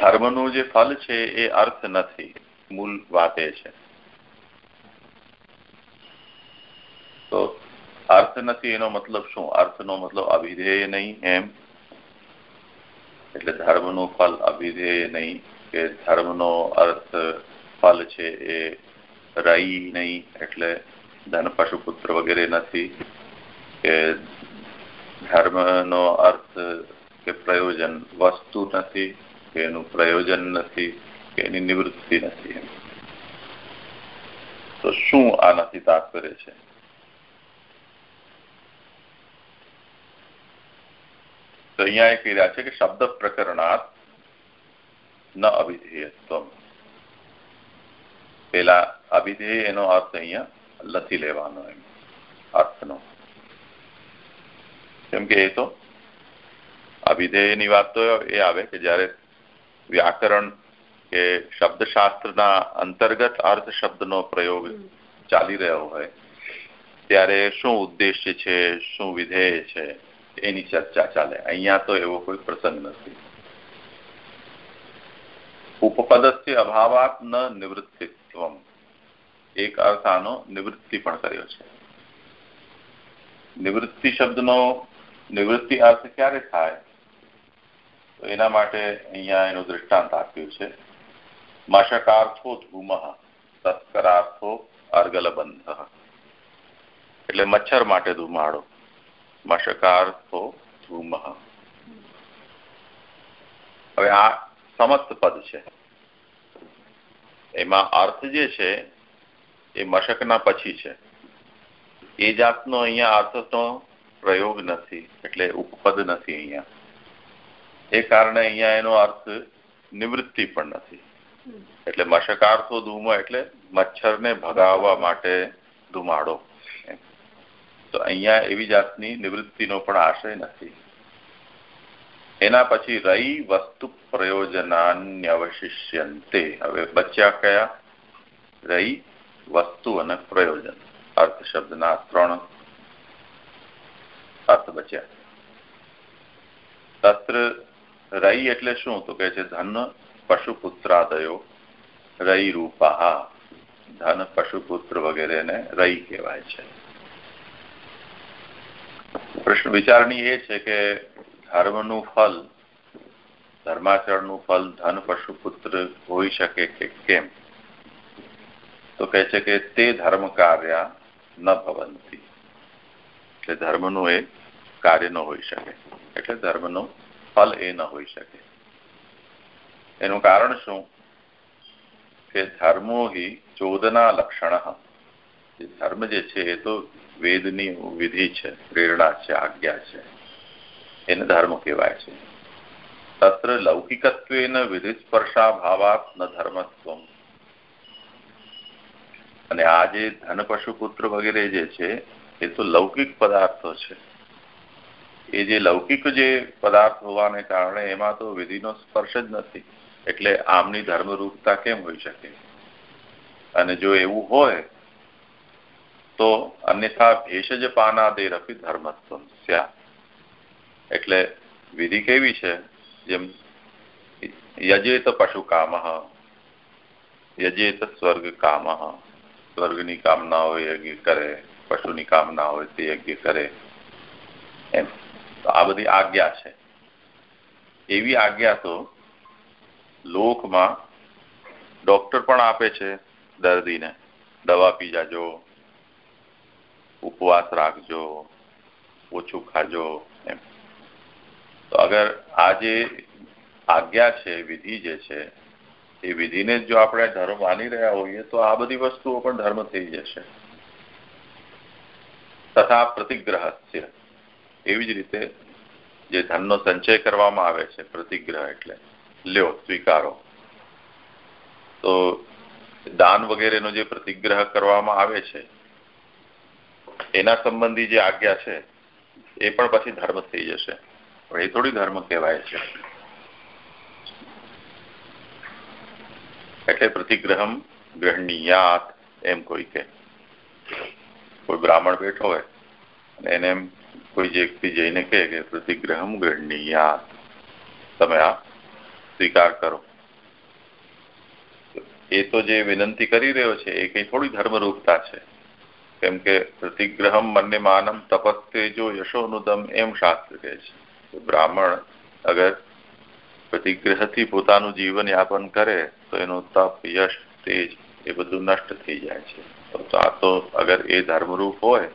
ધર્મનું જે ફલ છે એ અર્થ નથી, મૂળ વાત એ છે. તો અર્થ નથી એનો મતલબ શું? અર્થનો મતલબ અભિધેય નહીં એમ? એટલે ધર્મનું ફલ અભિધેય નહીં કે ધર્મનો અર્થ ફલ છે એ રહી નહીં એટલે ધન પશુપુત્ર વગેરે નથી કે ધર્મનો અર્થ કે પ્રયોજન વસ્તુ નથી કે એનું પ્રયોજન નથી કે એની નિવૃત્તિ નથી તો શું આનાથી તાત્પર્ય છે તો અહીંયા એ કહી રહ્યા છે કે શબ્દ પ્રકરણાત ન અવિધેયત્વ પેલા અવિધેય એનો અર્થ અહીંયા નથી લેવાનો એમ અર્થનો કેમ કે એ તો અવિધેયની વાત તો એ આવે કે જયારે વ્યાકરણ કે શબ્દશાસ્ત્રના અંતર્ગત અર્થ શબ્દનો પ્રયોગ ચાલી રહ્યો હોય ત્યારે શું ઉદ્દેશ્ય છે શું વિધેય છે એની ચર્ચા ચાલે અહીંયા તો એવો કોઈ પ્રસંગ નથી ઉપપદસ્ય અભાવાત ન નિવૃત્તિત્વ એક અર્થ આનો નિવૃત્તિ પણ કર્યો છે. નિવૃત્તિ શબ્દનો નિવૃત્તિ અર્થ ક્યારે થાય? તો એના માટે અહીંયા એનું દૃષ્ટાંત આપ્યું છે. મશકાર્થો ધૂમ તસ્કરાર્થો અર્ગલબંધ. એટલે મચ્છર માટે ધુમાડો. મશકાર્થો ધૂમ. હવે આ સમસ્ત પદ છે. એમાં અર્થ જે છે એ મશકના પછી છે. એ જાતનો અહીંયા અર્થનો પ્રયોગ નથી, એટલે ઉપપદ નથી અહીંયા. એ કારણે અહીંયા એનો અર્થ નિવૃત્તિ પણ નથી. એટલે મશકાર્થો ધૂમો એટલે મચ્છરને ભગાવવા માટે ધુમાડો. તો અહીંયા એવી જાતની નિવૃત્તિનો પણ આશય નથી. એના પછી રહી વસ્તુ પ્રયોજનાન્યવશિષ્યંતે. હવે બચ્યા કયા? રહી વસ્તુ અને પ્રયોજન. અર્થ શબ્દના ત્રણ અર્થ બચ્યા. તત્ર રહી એટલે શું? તો કે છે, ધન પશુપુત્રાદયો રઈ રૂપા. ધન પશુપુત્ર વગેરેને રઈ કહેવાય છે. પ્રશ્ન વિચારણી એ છે કે ધર્મનું ફલ, ધર્માચરણનું ફલ ધન પશુપુત્ર હોઈ શકે કે કેમ? તો કહે છે કે તે ધર્મ કાર્ય ન ભવંતી. એટલે ધર્મનું એ કાર્ય ન હોઈ શકે. એટલે ધર્મનું ફલ એ ન હોઈ શકે. એનું કારણ શું? કે ધર્મો હિ ચોદના લક્ષણ. ધર્મ જે છે એ તો વેદની વિધિ છે, પ્રેરણા છે, આજ્ઞા છે. એને ધર્મ કહેવાય છે. તત્ર લૌકિકત્વેન વિધિ સ્પર્શા ભાવાત ન ધર્મત્વ અને આ જે ધન પશુપુત્ર વગેરે જે છે, એ તો લૌકિક પદાર્થો છે. એ જે લૌકિક જે પદાર્થ હોવાને કારણે એમાં તો વિધિનો સ્પર્શ જ નથી. એટલે આમની ધર્મરૂપતા કેમ હોઈ શકે? અને જો એવું હોય, તો અન્યથા ભેષજ પાનાદેરપી ધર્મત્વ સ્યા એટલે વિધિ કેવી છે? જેમ યજેત પશુ કામ યજેત સ્વર્ગ કામ સ્વર્ગની કામના હોય યજ્ઞ કરે, પશુની કામના હોય તે યજ્ઞ કરે. એમ. તો આ બધી આજ્ઞા છે. એવી આજ્ઞા તો લોકમાં ડોક્ટર પણ આપે છે દર્દીને. દવા પી જાજો, ઉપવાસ રાખજો, ઓછું ખાજો, એમ. તો અગર આ જે આજ્ઞા છે, વિધિ જે છે એ વિધિને જો આપણે ધર્મ માની રહ્યા હોઈએ, તો આ બધી વસ્તુઓ પણ ધર્મ થઈ જશે. તથા પ્રતિગ્રહ એવી જ રીતે જે ધનનો સંચય કરવામાં આવે છે, પ્રતિગ્રહ એટલે. લ્યો, સ્વીકારો. તો દાન વગેરેનો જે પ્રતિગ્રહ કરવામાં આવે છે, એના સંબંધી જે આજ્ઞા છે, એ પણ પછી ધર્મ થઈ જશે. એ થોડી ધર્મ કહેવાય છે. એટલે પ્રતિગ્રહમ ગ્રહણીયાત એમ કોઈ કે કોઈ બ્રાહ્મણ બેઠો હોય અને એને એમ કોઈ વ્યક્તિ જઈને કહે કે પ્રતિગ્રહમ ગ્રહણીયાત તમે આ સ્વીકાર કરો એ તો જે વિનંતી કરી રહ્યો છે એ કઈ થોડી ધર્મરૂપતા છે કેમ કે પ્રતિગ્રહમ મન્ય માનમ તપસ્તેજો યશોનુદમ એમ શાસ્ત્ર કહે છે બ્રાહ્મણ અગર પ્રતિગ્રહથી પોતાનું જીવન યાપન કરે, તો એનું તપ, યશ, તેજ એ બધું નષ્ટ થઈ જાય છે. તો આ તો અગર એ ધર્મરૂપ હોય,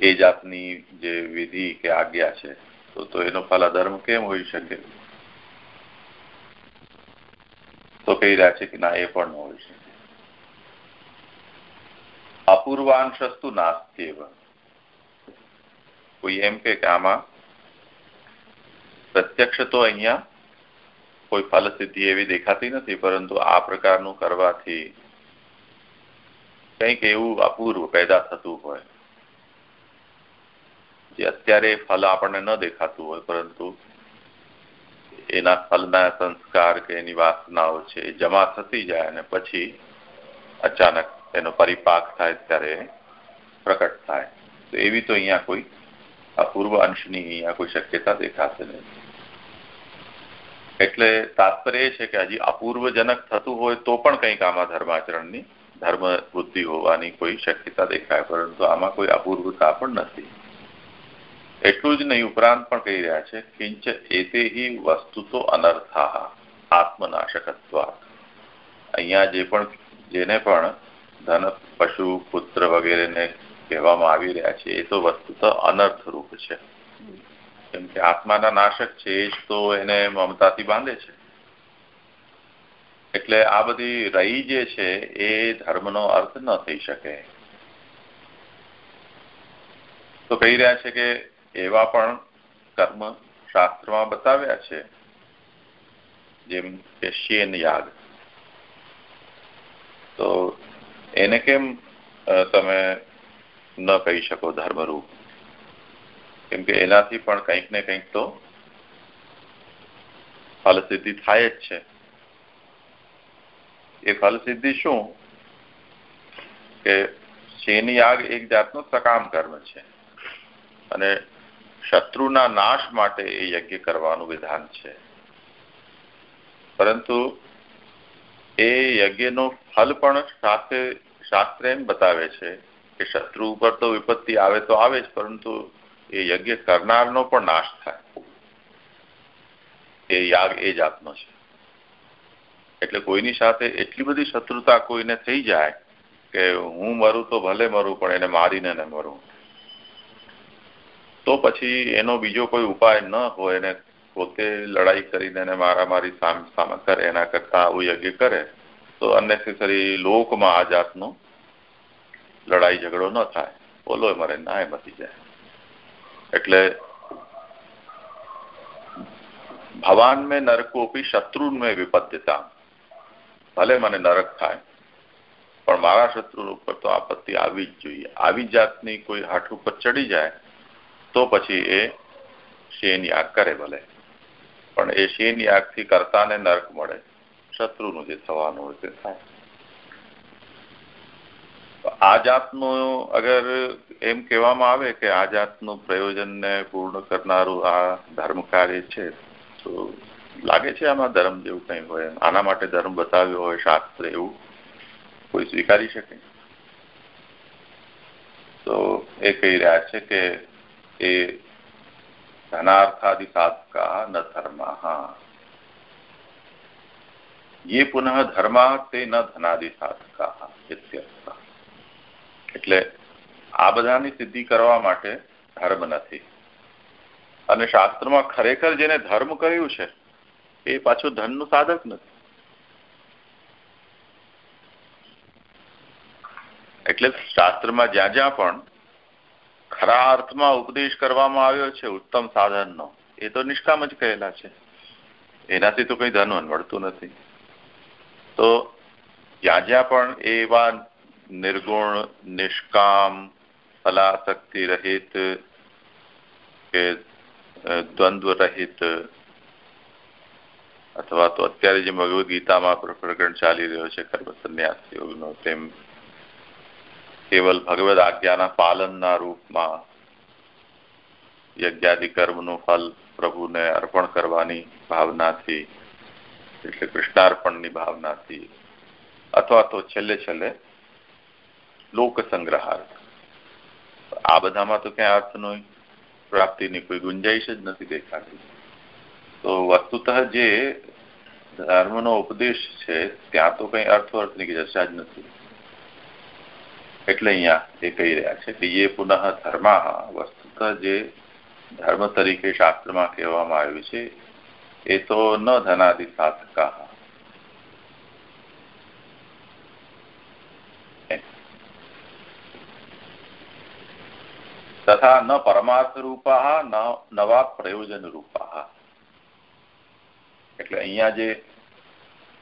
એ જાતની જે વિધિ કે આજ્ઞા છે, તો તો એનો ફલ અધર્મ કેમ હોઈ શકે? તો કહી રહ્યા છે કે ના, એ પણ ન હોઈ શકે. અપૂર્વાંશસ્તુ નાસ્ત્યેવ. કોઈ એમ કે આમાં પ્રત્યક્ષ તો અહીંયા કોઈ ફલ સિદ્ધિ એવી દેખાતી નથી, પરંતુ આ પ્રકારનું કરવાથી કંઈક એવું અપૂર્વ પેદા થતું હોય. જે અત્યારે ફલ આપણને ન દેખાતું હોય, પરંતુ એના ફલના સંસ્કાર કે એની વાસનાઓ છે એ જમા થતી જાય અને પછી અચાનક એનો પરિપાક થાય ત્યારે પ્રકટ થાય. તો એવી તો અહીંયા કોઈ અપૂર્વ અંશની અહીંયા કોઈ શક્યતા દેખાશે નહીં એટલે તાત્પર્ય છે કે હજી અપૂર્વજનક થતું હોય તો પણ કંઈક આમાં ધર્માચરણની ધર્મ બુદ્ધિ હોવાની કોઈ શક્યતા દેખાય, પરંતુ આમાં કોઈ અપૂર્વતા પણ નથી. એટલું જ નહીં, ઉપરાંત પણ કહી રહ્યા છે, કિંચ એતે વસ્તુ તો અનર્થા આત્મનાશકત્વ અહીંયા જે પણ, જેને પણ ધન, પશુ, પુત્ર વગેરેને કહેવામાં આવી રહ્યા છે, એ તો વસ્તુ તો અનર્થરૂપ છે. કેમ કે આત્માના નાશક છે જ તો એને મમતાથી બાંધે છે. એટલે આ બધી રહી જે છે, એ ધર્મનો અર્થ ન થઈ શકે. તો કહી રહ્યા છે કે એવા પણ કર્મ શાસ્ત્રમાં બતાવ્યા છે, જેમ કે શેન યાગ. તો એને કેમ તમે ન કહી શકો ધર્મરૂપ? કેમ કે એનાથી પણ કંઈક ને કંઈક તો ફલસિદ્ધિ થાય જ છે. એ ફલસિદ્ધિ શું? કે શેની આગ એક જાતનું સકામ કર્મ છે. અને શત્રુના નાશ માટે એ યજ્ઞ કરવાનું વિધાન છે. પરંતુ એ યજ્ઞનો ફલ પણ સાથે શાસ્ત્ર એમ બતાવે છે કે શત્રુ ઉપર તો વિપત્તિ આવે તો આવે જ, પરંતુ એ યજ્ઞ કરનારનો પણ નાશ થાય. એ યાગ એ જાતનો છે. એટલે કોઈની સાથે એટલી બધી શત્રુતા કોઈને થઈ જાય કે હું મરું તો ભલે મરું, પણ એને મારીને ન મરું. તો પછી એનો બીજો કોઈ ઉપાય ન હોય એને પોતે લડાઈ કરીને એને મારામારી સામે કરે, એના કરતા આવું યજ્ઞ કરે, તો અનનેસેસરી લોકમાં આ જાતનો લડાઈ ઝઘડો ન થાય. બોલો મરે, ના મતી જાય. એટલે ભવાન મેં નરકોપી શત્રુ મેં વિપદ્યતા ભલે મને નરક થાય, પણ મારા શત્રુ ઉપર તો આપત્તિ આવી જ જોઈએ. આવી જાતની કોઈ હાથ ઉપર ચડી જાય, તો પછી એ શેન યાગ કરે ભલે. પણ એ શેન યાગથી કરતાને નર્ક મળે, શત્રુનું જે થવાનું હોય તે થાય. આ જાતનું અગર એમ કહેવામાં આવે કે આ જાતનું પ્રયોજનને પૂર્ણ કરનારું આ ધર્મ કાર્ય છે તો લાગે છે આમાં ધર્મ જેવું કંઈ હોય આના માટે ધર્મ બતાવ્યો હોય શાસ્ત્ર એવું કોઈ સ્વીકારી શકે તો એ કહી રહ્યા છે કે એ धनार्थादि साधका न धर्माः ये પુનઃ ધર્મા તે ન ધનાદિ સાધકા એટલે આ બધાની સિદ્ધિ કરવા માટે ધર્મ નથી. અને શાસ્ત્રમાં ખરેખર જેને ધર્મ કર્યું છે, એ પાછું ધનનું સાધક નથી. એટલે શાસ્ત્રમાં જ્યાં જ્યાં પણ ખરા અર્થમાં ઉપદેશ કરવામાં આવ્યો છે, ઉત્તમ સાધનનો, એ તો નિષ્કામ જ કહેલા છે. એનાથી તો કઈ ધન મળતું નથી. તો જ્યાં જ્યાં પણ એવા નિર્ગુણ, નિષ્કામ ફલાશક્તિ રહિત કે દ્વંદ્વ રહિત અથવા તો અત્યારે જે ભગવદ્ ગીતામાં પ્રકરણ ચાલી રહ્યો છે કર્મ સંન્યાસ યોગનો, તેમ કેવલ ભગવદ આજ્ઞાના પાલનના રૂપમાં યજ્ઞાદિ કર્મનું ફલ પ્રભુને અર્પણ કરવાની ભાવનાથી, એટલે કૃષ્ણાર્પણની ભાવનાથી, અથવા તો છેલ્લે છેલ્લે લોક સંગ્રહાર્થ આ બધામાં તો ક્યાં અર્થનો પ્રાપ્તિની કોઈ ગુંજાઈશ જ નથી દેખાતી. તો વસ્તુતઃ જે ધર્મનો ઉપદેશ છે, ત્યાં તો કઈ અર્થ અર્થની ચર્ચા જ નથી. એટલે અહીંયા એ કહી રહ્યા છે કે એ પુનઃ ધર્મા વસ્તુતઃ જે ધર્મ તરીકે શાસ્ત્રમાં કહેવામાં આવ્યું છે, એ તો ન ધનાદિ સાધકા તથા ન પરમાર્થ રૂપા ન નવા પ્રયોજન રૂપા એટલે અહીંયા જે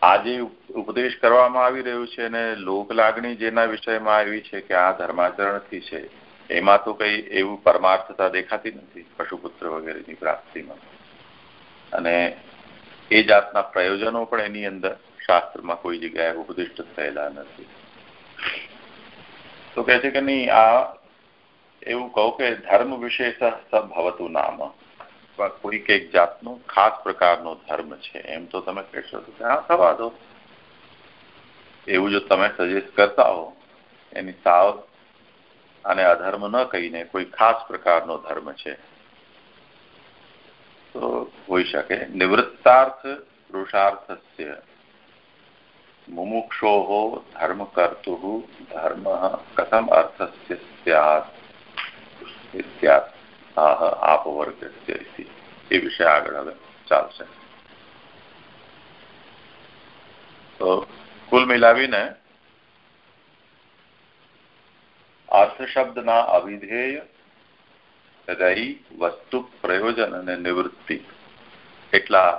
આજે ઉપદેશ કરવામાં આવી રહ્યું છે અને લોક લાગણી જેના વિષયમાં આવી છે કે આ ધર્માચરણથી છે, એમાં તો કઈ એવું પરમાર્થતા દેખાતી નથી, પશુપુત્ર વગેરેની પ્રાપ્તિમાં. અને એ જાતના પ્રયોજનો પણ એની અંદર શાસ્ત્રમાં કોઈ જગ્યાએ ઉપદિષ્ટ થયેલા નથી. તો કહે છે કે નહીં, આ એવું કહું કે ધર્મ વિશેષ ભવતું નામ. કોઈક એક જાતનો ખાસ પ્રકારનો ધર્મ છે. એમ તો તમે કહેશો તો હા, થવા દો. એવું જો તમે સજેસ્ટ કરતા હો, એની સાવ અને અધર્મ ન કહીને કોઈ ખાસ પ્રકારનો ધર્મ છે. તો હોઈ શકે. નિવૃત્તાર્થ પુરુષાર્થસ્ય. મુમુક્ષો ધર્મ કર્તુ ધર્મ કથમ અર્થસ્ય સ્યાત. ઇત્યાદ આપવર્ગ એ વિષય આગળ હવે ચાલશે તો કુલ મિલાવીને અર્થ શબ્દના અવિધેય રહી વસ્તુ પ્રયોજન અને નિવૃત્તિ એટલા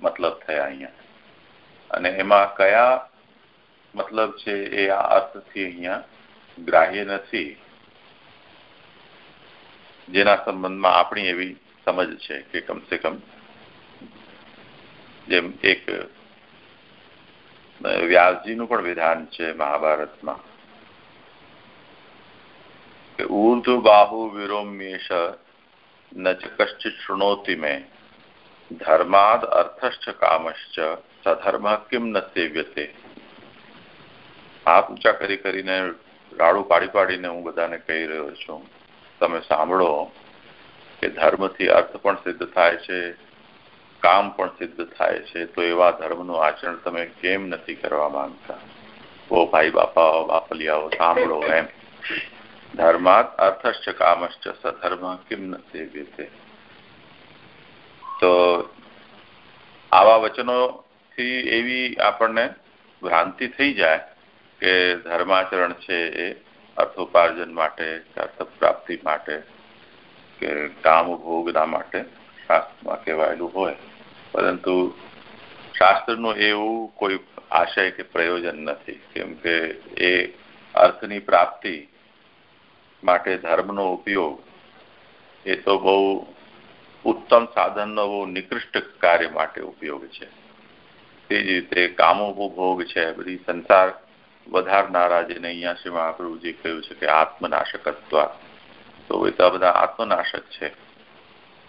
મતલબ થયા અહીંયા અને એમાં કયા મતલબ છે એ આ અર્થથી અહીંયા ગ્રાહ્ય નથી જેના સંબંધમાં આપણી એવી સમજ છે કે કમસે કમ જેમ એક વ્યાસજીનું પણ વિધાન છે મહાભારતમાં કે બાહુ વિરોમ્યેશ ન શૃણોતિ મેં, ધર્માદ અર્થશ્ચ કામશ્ચ, સધર્મ કિમ ન સેવ્યતે. હાથ ઊંચા કરી કરીને રાડું પાડી પાડીને હું બધાને કહી રહ્યો છું તમે સાંભળો કે ધર્મથી અર્થ પણ સિદ્ધ થાય છે, કામ પણ સિદ્ધ થાય છે, તો એવા ધર્મનું આચરણ તમે કેમ નથી કરવા માંગતા? ઓ ભાઈ બાપા બાપલિયાઓ, સાંભળો એમ. ધર્માત અર્થશ્ચ કામશ્ચ સધર્મ કેમ નથી તો આવા વચનોથી એવી આપણને ભ્રાંતિ થઈ જાય કે ધર્માચરણ છે એ અર્થોપાર્જન માટે અર્થ પ્રાપ્તિ માટે કે કામ ભોગના માટે શાસ્ત્રમાં કહેવાયેલું હોય. પરંતુ શાસ્ત્રનું એવું કોઈ આશય કે પ્રયોજન નથી, કેમ કે એ અર્થની પ્રાપ્તિ માટે ધર્મનો ઉપયોગ, એ તો બહુ ઉત્તમ સાધનનો, બહુ નિકૃષ્ટ કાર્ય માટે ઉપયોગ છે. તે જ રીતે કામોપભોગ છે, બધી સંસાર વધારનારા જેને અહીંયા શ્રી મહાપ્રભુજી કહ્યું છે કે આત્મનાશકત્વ તો એ તો બધા આત્મનાશક છે.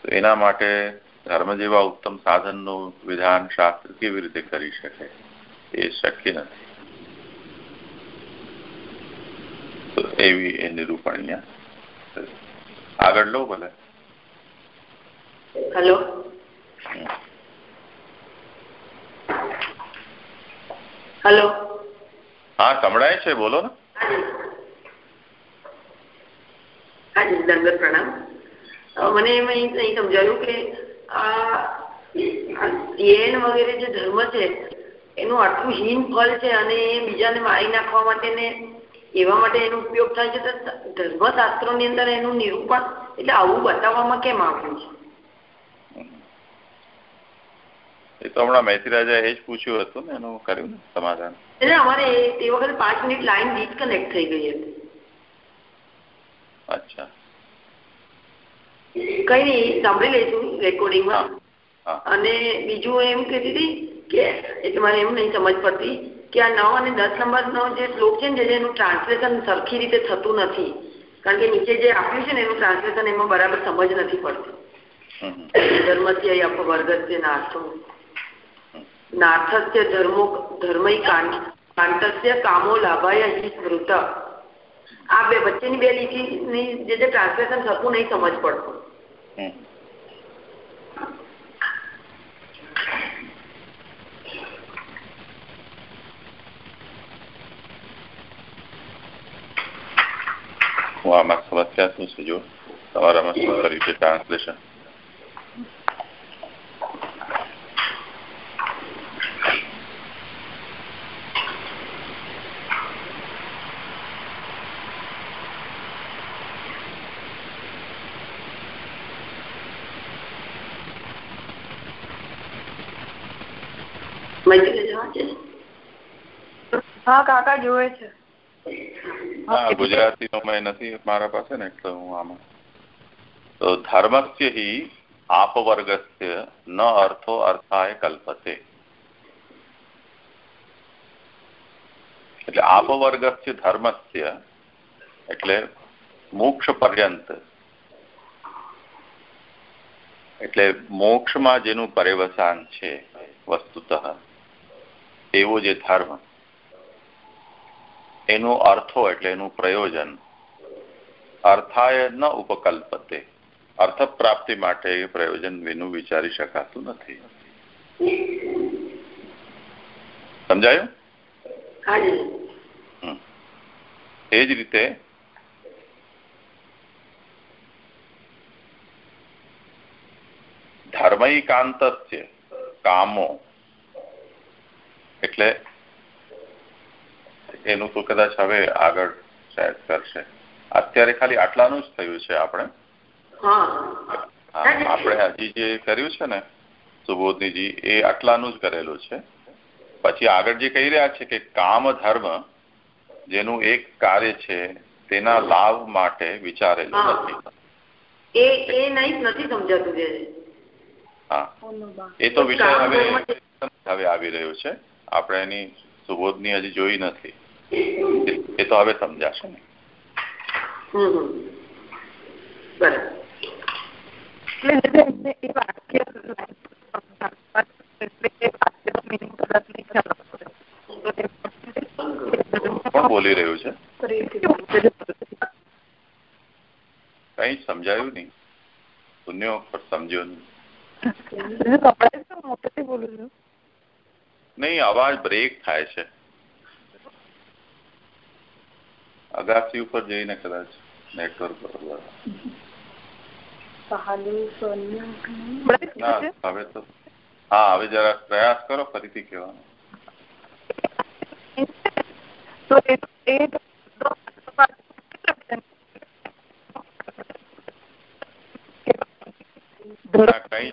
તો એના માટે ધર્મ જેવા ઉત્તમ સાધનનું વિધાન શાસ્ત્ર કેવી રીતે કરી શકે? એ શક્ય નથી. તો એવી એ નિરૂપણ અહીંયા આગળ લો ભલે. હેલો. હેલો. હા, સંભળાય છે, બોલો ને. હાજી જે ધર્મ છે, એનું આટલું હીન ફળ છે અને બીજાને મારી નાખવા માટે ને એવા માટે એનો ઉપયોગ થાય છે. તો ધર્મશાસ્ત્રોની અંદર એનું નિરૂપણ, એટલે આવું બતાવવામાં કેમ આવ્યું છે? એ તો હમણાં મૈત્રી રાજા એ જ પૂછ્યું હતું ને એનું કર્યું ને સમાધાન? એટલે અમારે તે વખતે પાંચ મિનિટ લાઈન ડિસ્કનેક્ટ થઈ ગઈ હતી. અચ્છા. કઈ નહીં સાંભળી લઈશું રેકોર્ડિંગમાં અને બીજું એમ કહેતી હતી કે એટલે મારે એમ નહીં સમજ પડતી કે આ નવ અને દસ નંબરનો જે શ્લોક છે ને એનું ટ્રાન્સલેશન સરખી રીતે થતું નથી. કારણ કે નીચે જે આપ્યું છે ને એનું ટ્રાન્સલેશન એમાં બરાબર સમજ નથી પડતી. ધર્મથી અહીં વર્ગસ્ય નાથો નાથસ્ય ધર્મો ધર્મય કાંતસ્ય કામો લાભાય હિ સ્મૃત આ બે વચ્ચેની બે લીટીની જે જે ટ્રાન્સલેશન થતું નહીં સમજ પડતું. હું આમાં સમસ્યા શું છે, જો તમારામાં શું કર્યું છે ટ્રાન્સલેશન હા, કાકા જોવે છે. હા ગુજરાતી નો મેં નથી મારા પાસે ને, એટલે હું આમાં. તો ધર્મસ્ય હિ આપવર્ગસ્ય ન અર્થો અર્થાય કલ્પતે. એટલે આપવર્ગસ્ય ધર્મસ્ય, એટલે મોક્ષ પર્યંત. એટલે મોક્ષમાં જેનું પર્યવસાન છે, વસ્તુતઃ એવો જે ધર્મ. એનું અર્થો એટલે એનું પ્રયોજન. અર્થાય ન ઉપકલ્પતે. અર્થ પ્રાપ્તિ માટે એ પ્રયોજન વિનું વિચારી શકાતું નથી. સમજાયું? એ જ રીતે ધર્મૈકાંતસ્ય કામો. એટલે એનું તો કદાચ હવે આગળ શાયદ કરશે. અત્યારે ખાલી આટલાનું જ થયું છે આપણે. આપણે હજી જે કર્યું છે ને સુબોધનીજી એ આટલાનું જ કરેલું છે. પછી આગળ જે કહી રહ્યા છે કે કામ ધર્મ જેનું એક કાર્ય છે તેના લાભ માટે વિચારેલું નથી. એ એ નથી સમજાતું હા. એ તો વિષય હવે હવે આવી રહ્યો છે. આપણે એની સુબોધની હજી જોઈ નથી. એ તો હવે સમજાશે. ને કોણ બોલી રહ્યું છે? કઈ સમજાયું નહીં. શૂન્યો પણ સમજ્યો નહીં. નહીં અવાજ બ્રેક થાય છે. અગાસી ઉપર જઈને કદાચ નેટવર્ક બરોબર હવે તો હા હવે જરા પ્રયાસ કરો ફરીથી કહેવાનો. કઈ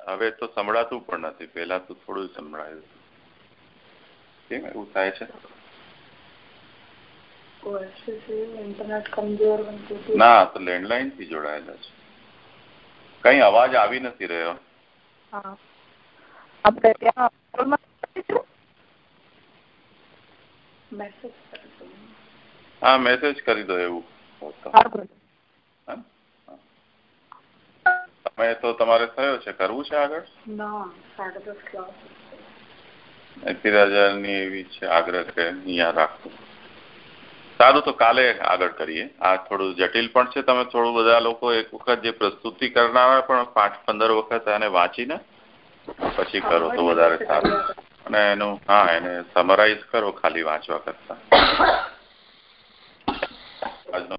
હવે તો સંભળાતું પણ નથી. પેલા તો થોડું સંભળાયું. કેમ? એવું થાય છે? ના તો લેન્ડલાઈનથી જોડાયેલા છે. કઈ અવાજ આવી નથી રહ્યો. હા. મેસેજ કરી દો. એવું તમે તો તમારે થયો છે કરવું છે આગળ? રાજાની એવી છે આગ્રહ કે અહીંયા રાખવું સારું તો કાલે આગળ કરીએ. આ થોડું જટિલ પણ છે. તમે થોડું બધા લોકો એક વખત જે પ્રસ્તુતિ કરનારા પણ પાંચ પંદર વખત આને વાંચીને પછી કરો તો વધારે સારું. અને એનું હા એને સમરાઈઝ કરો ખાલી વાંચવા કરતા. આજનો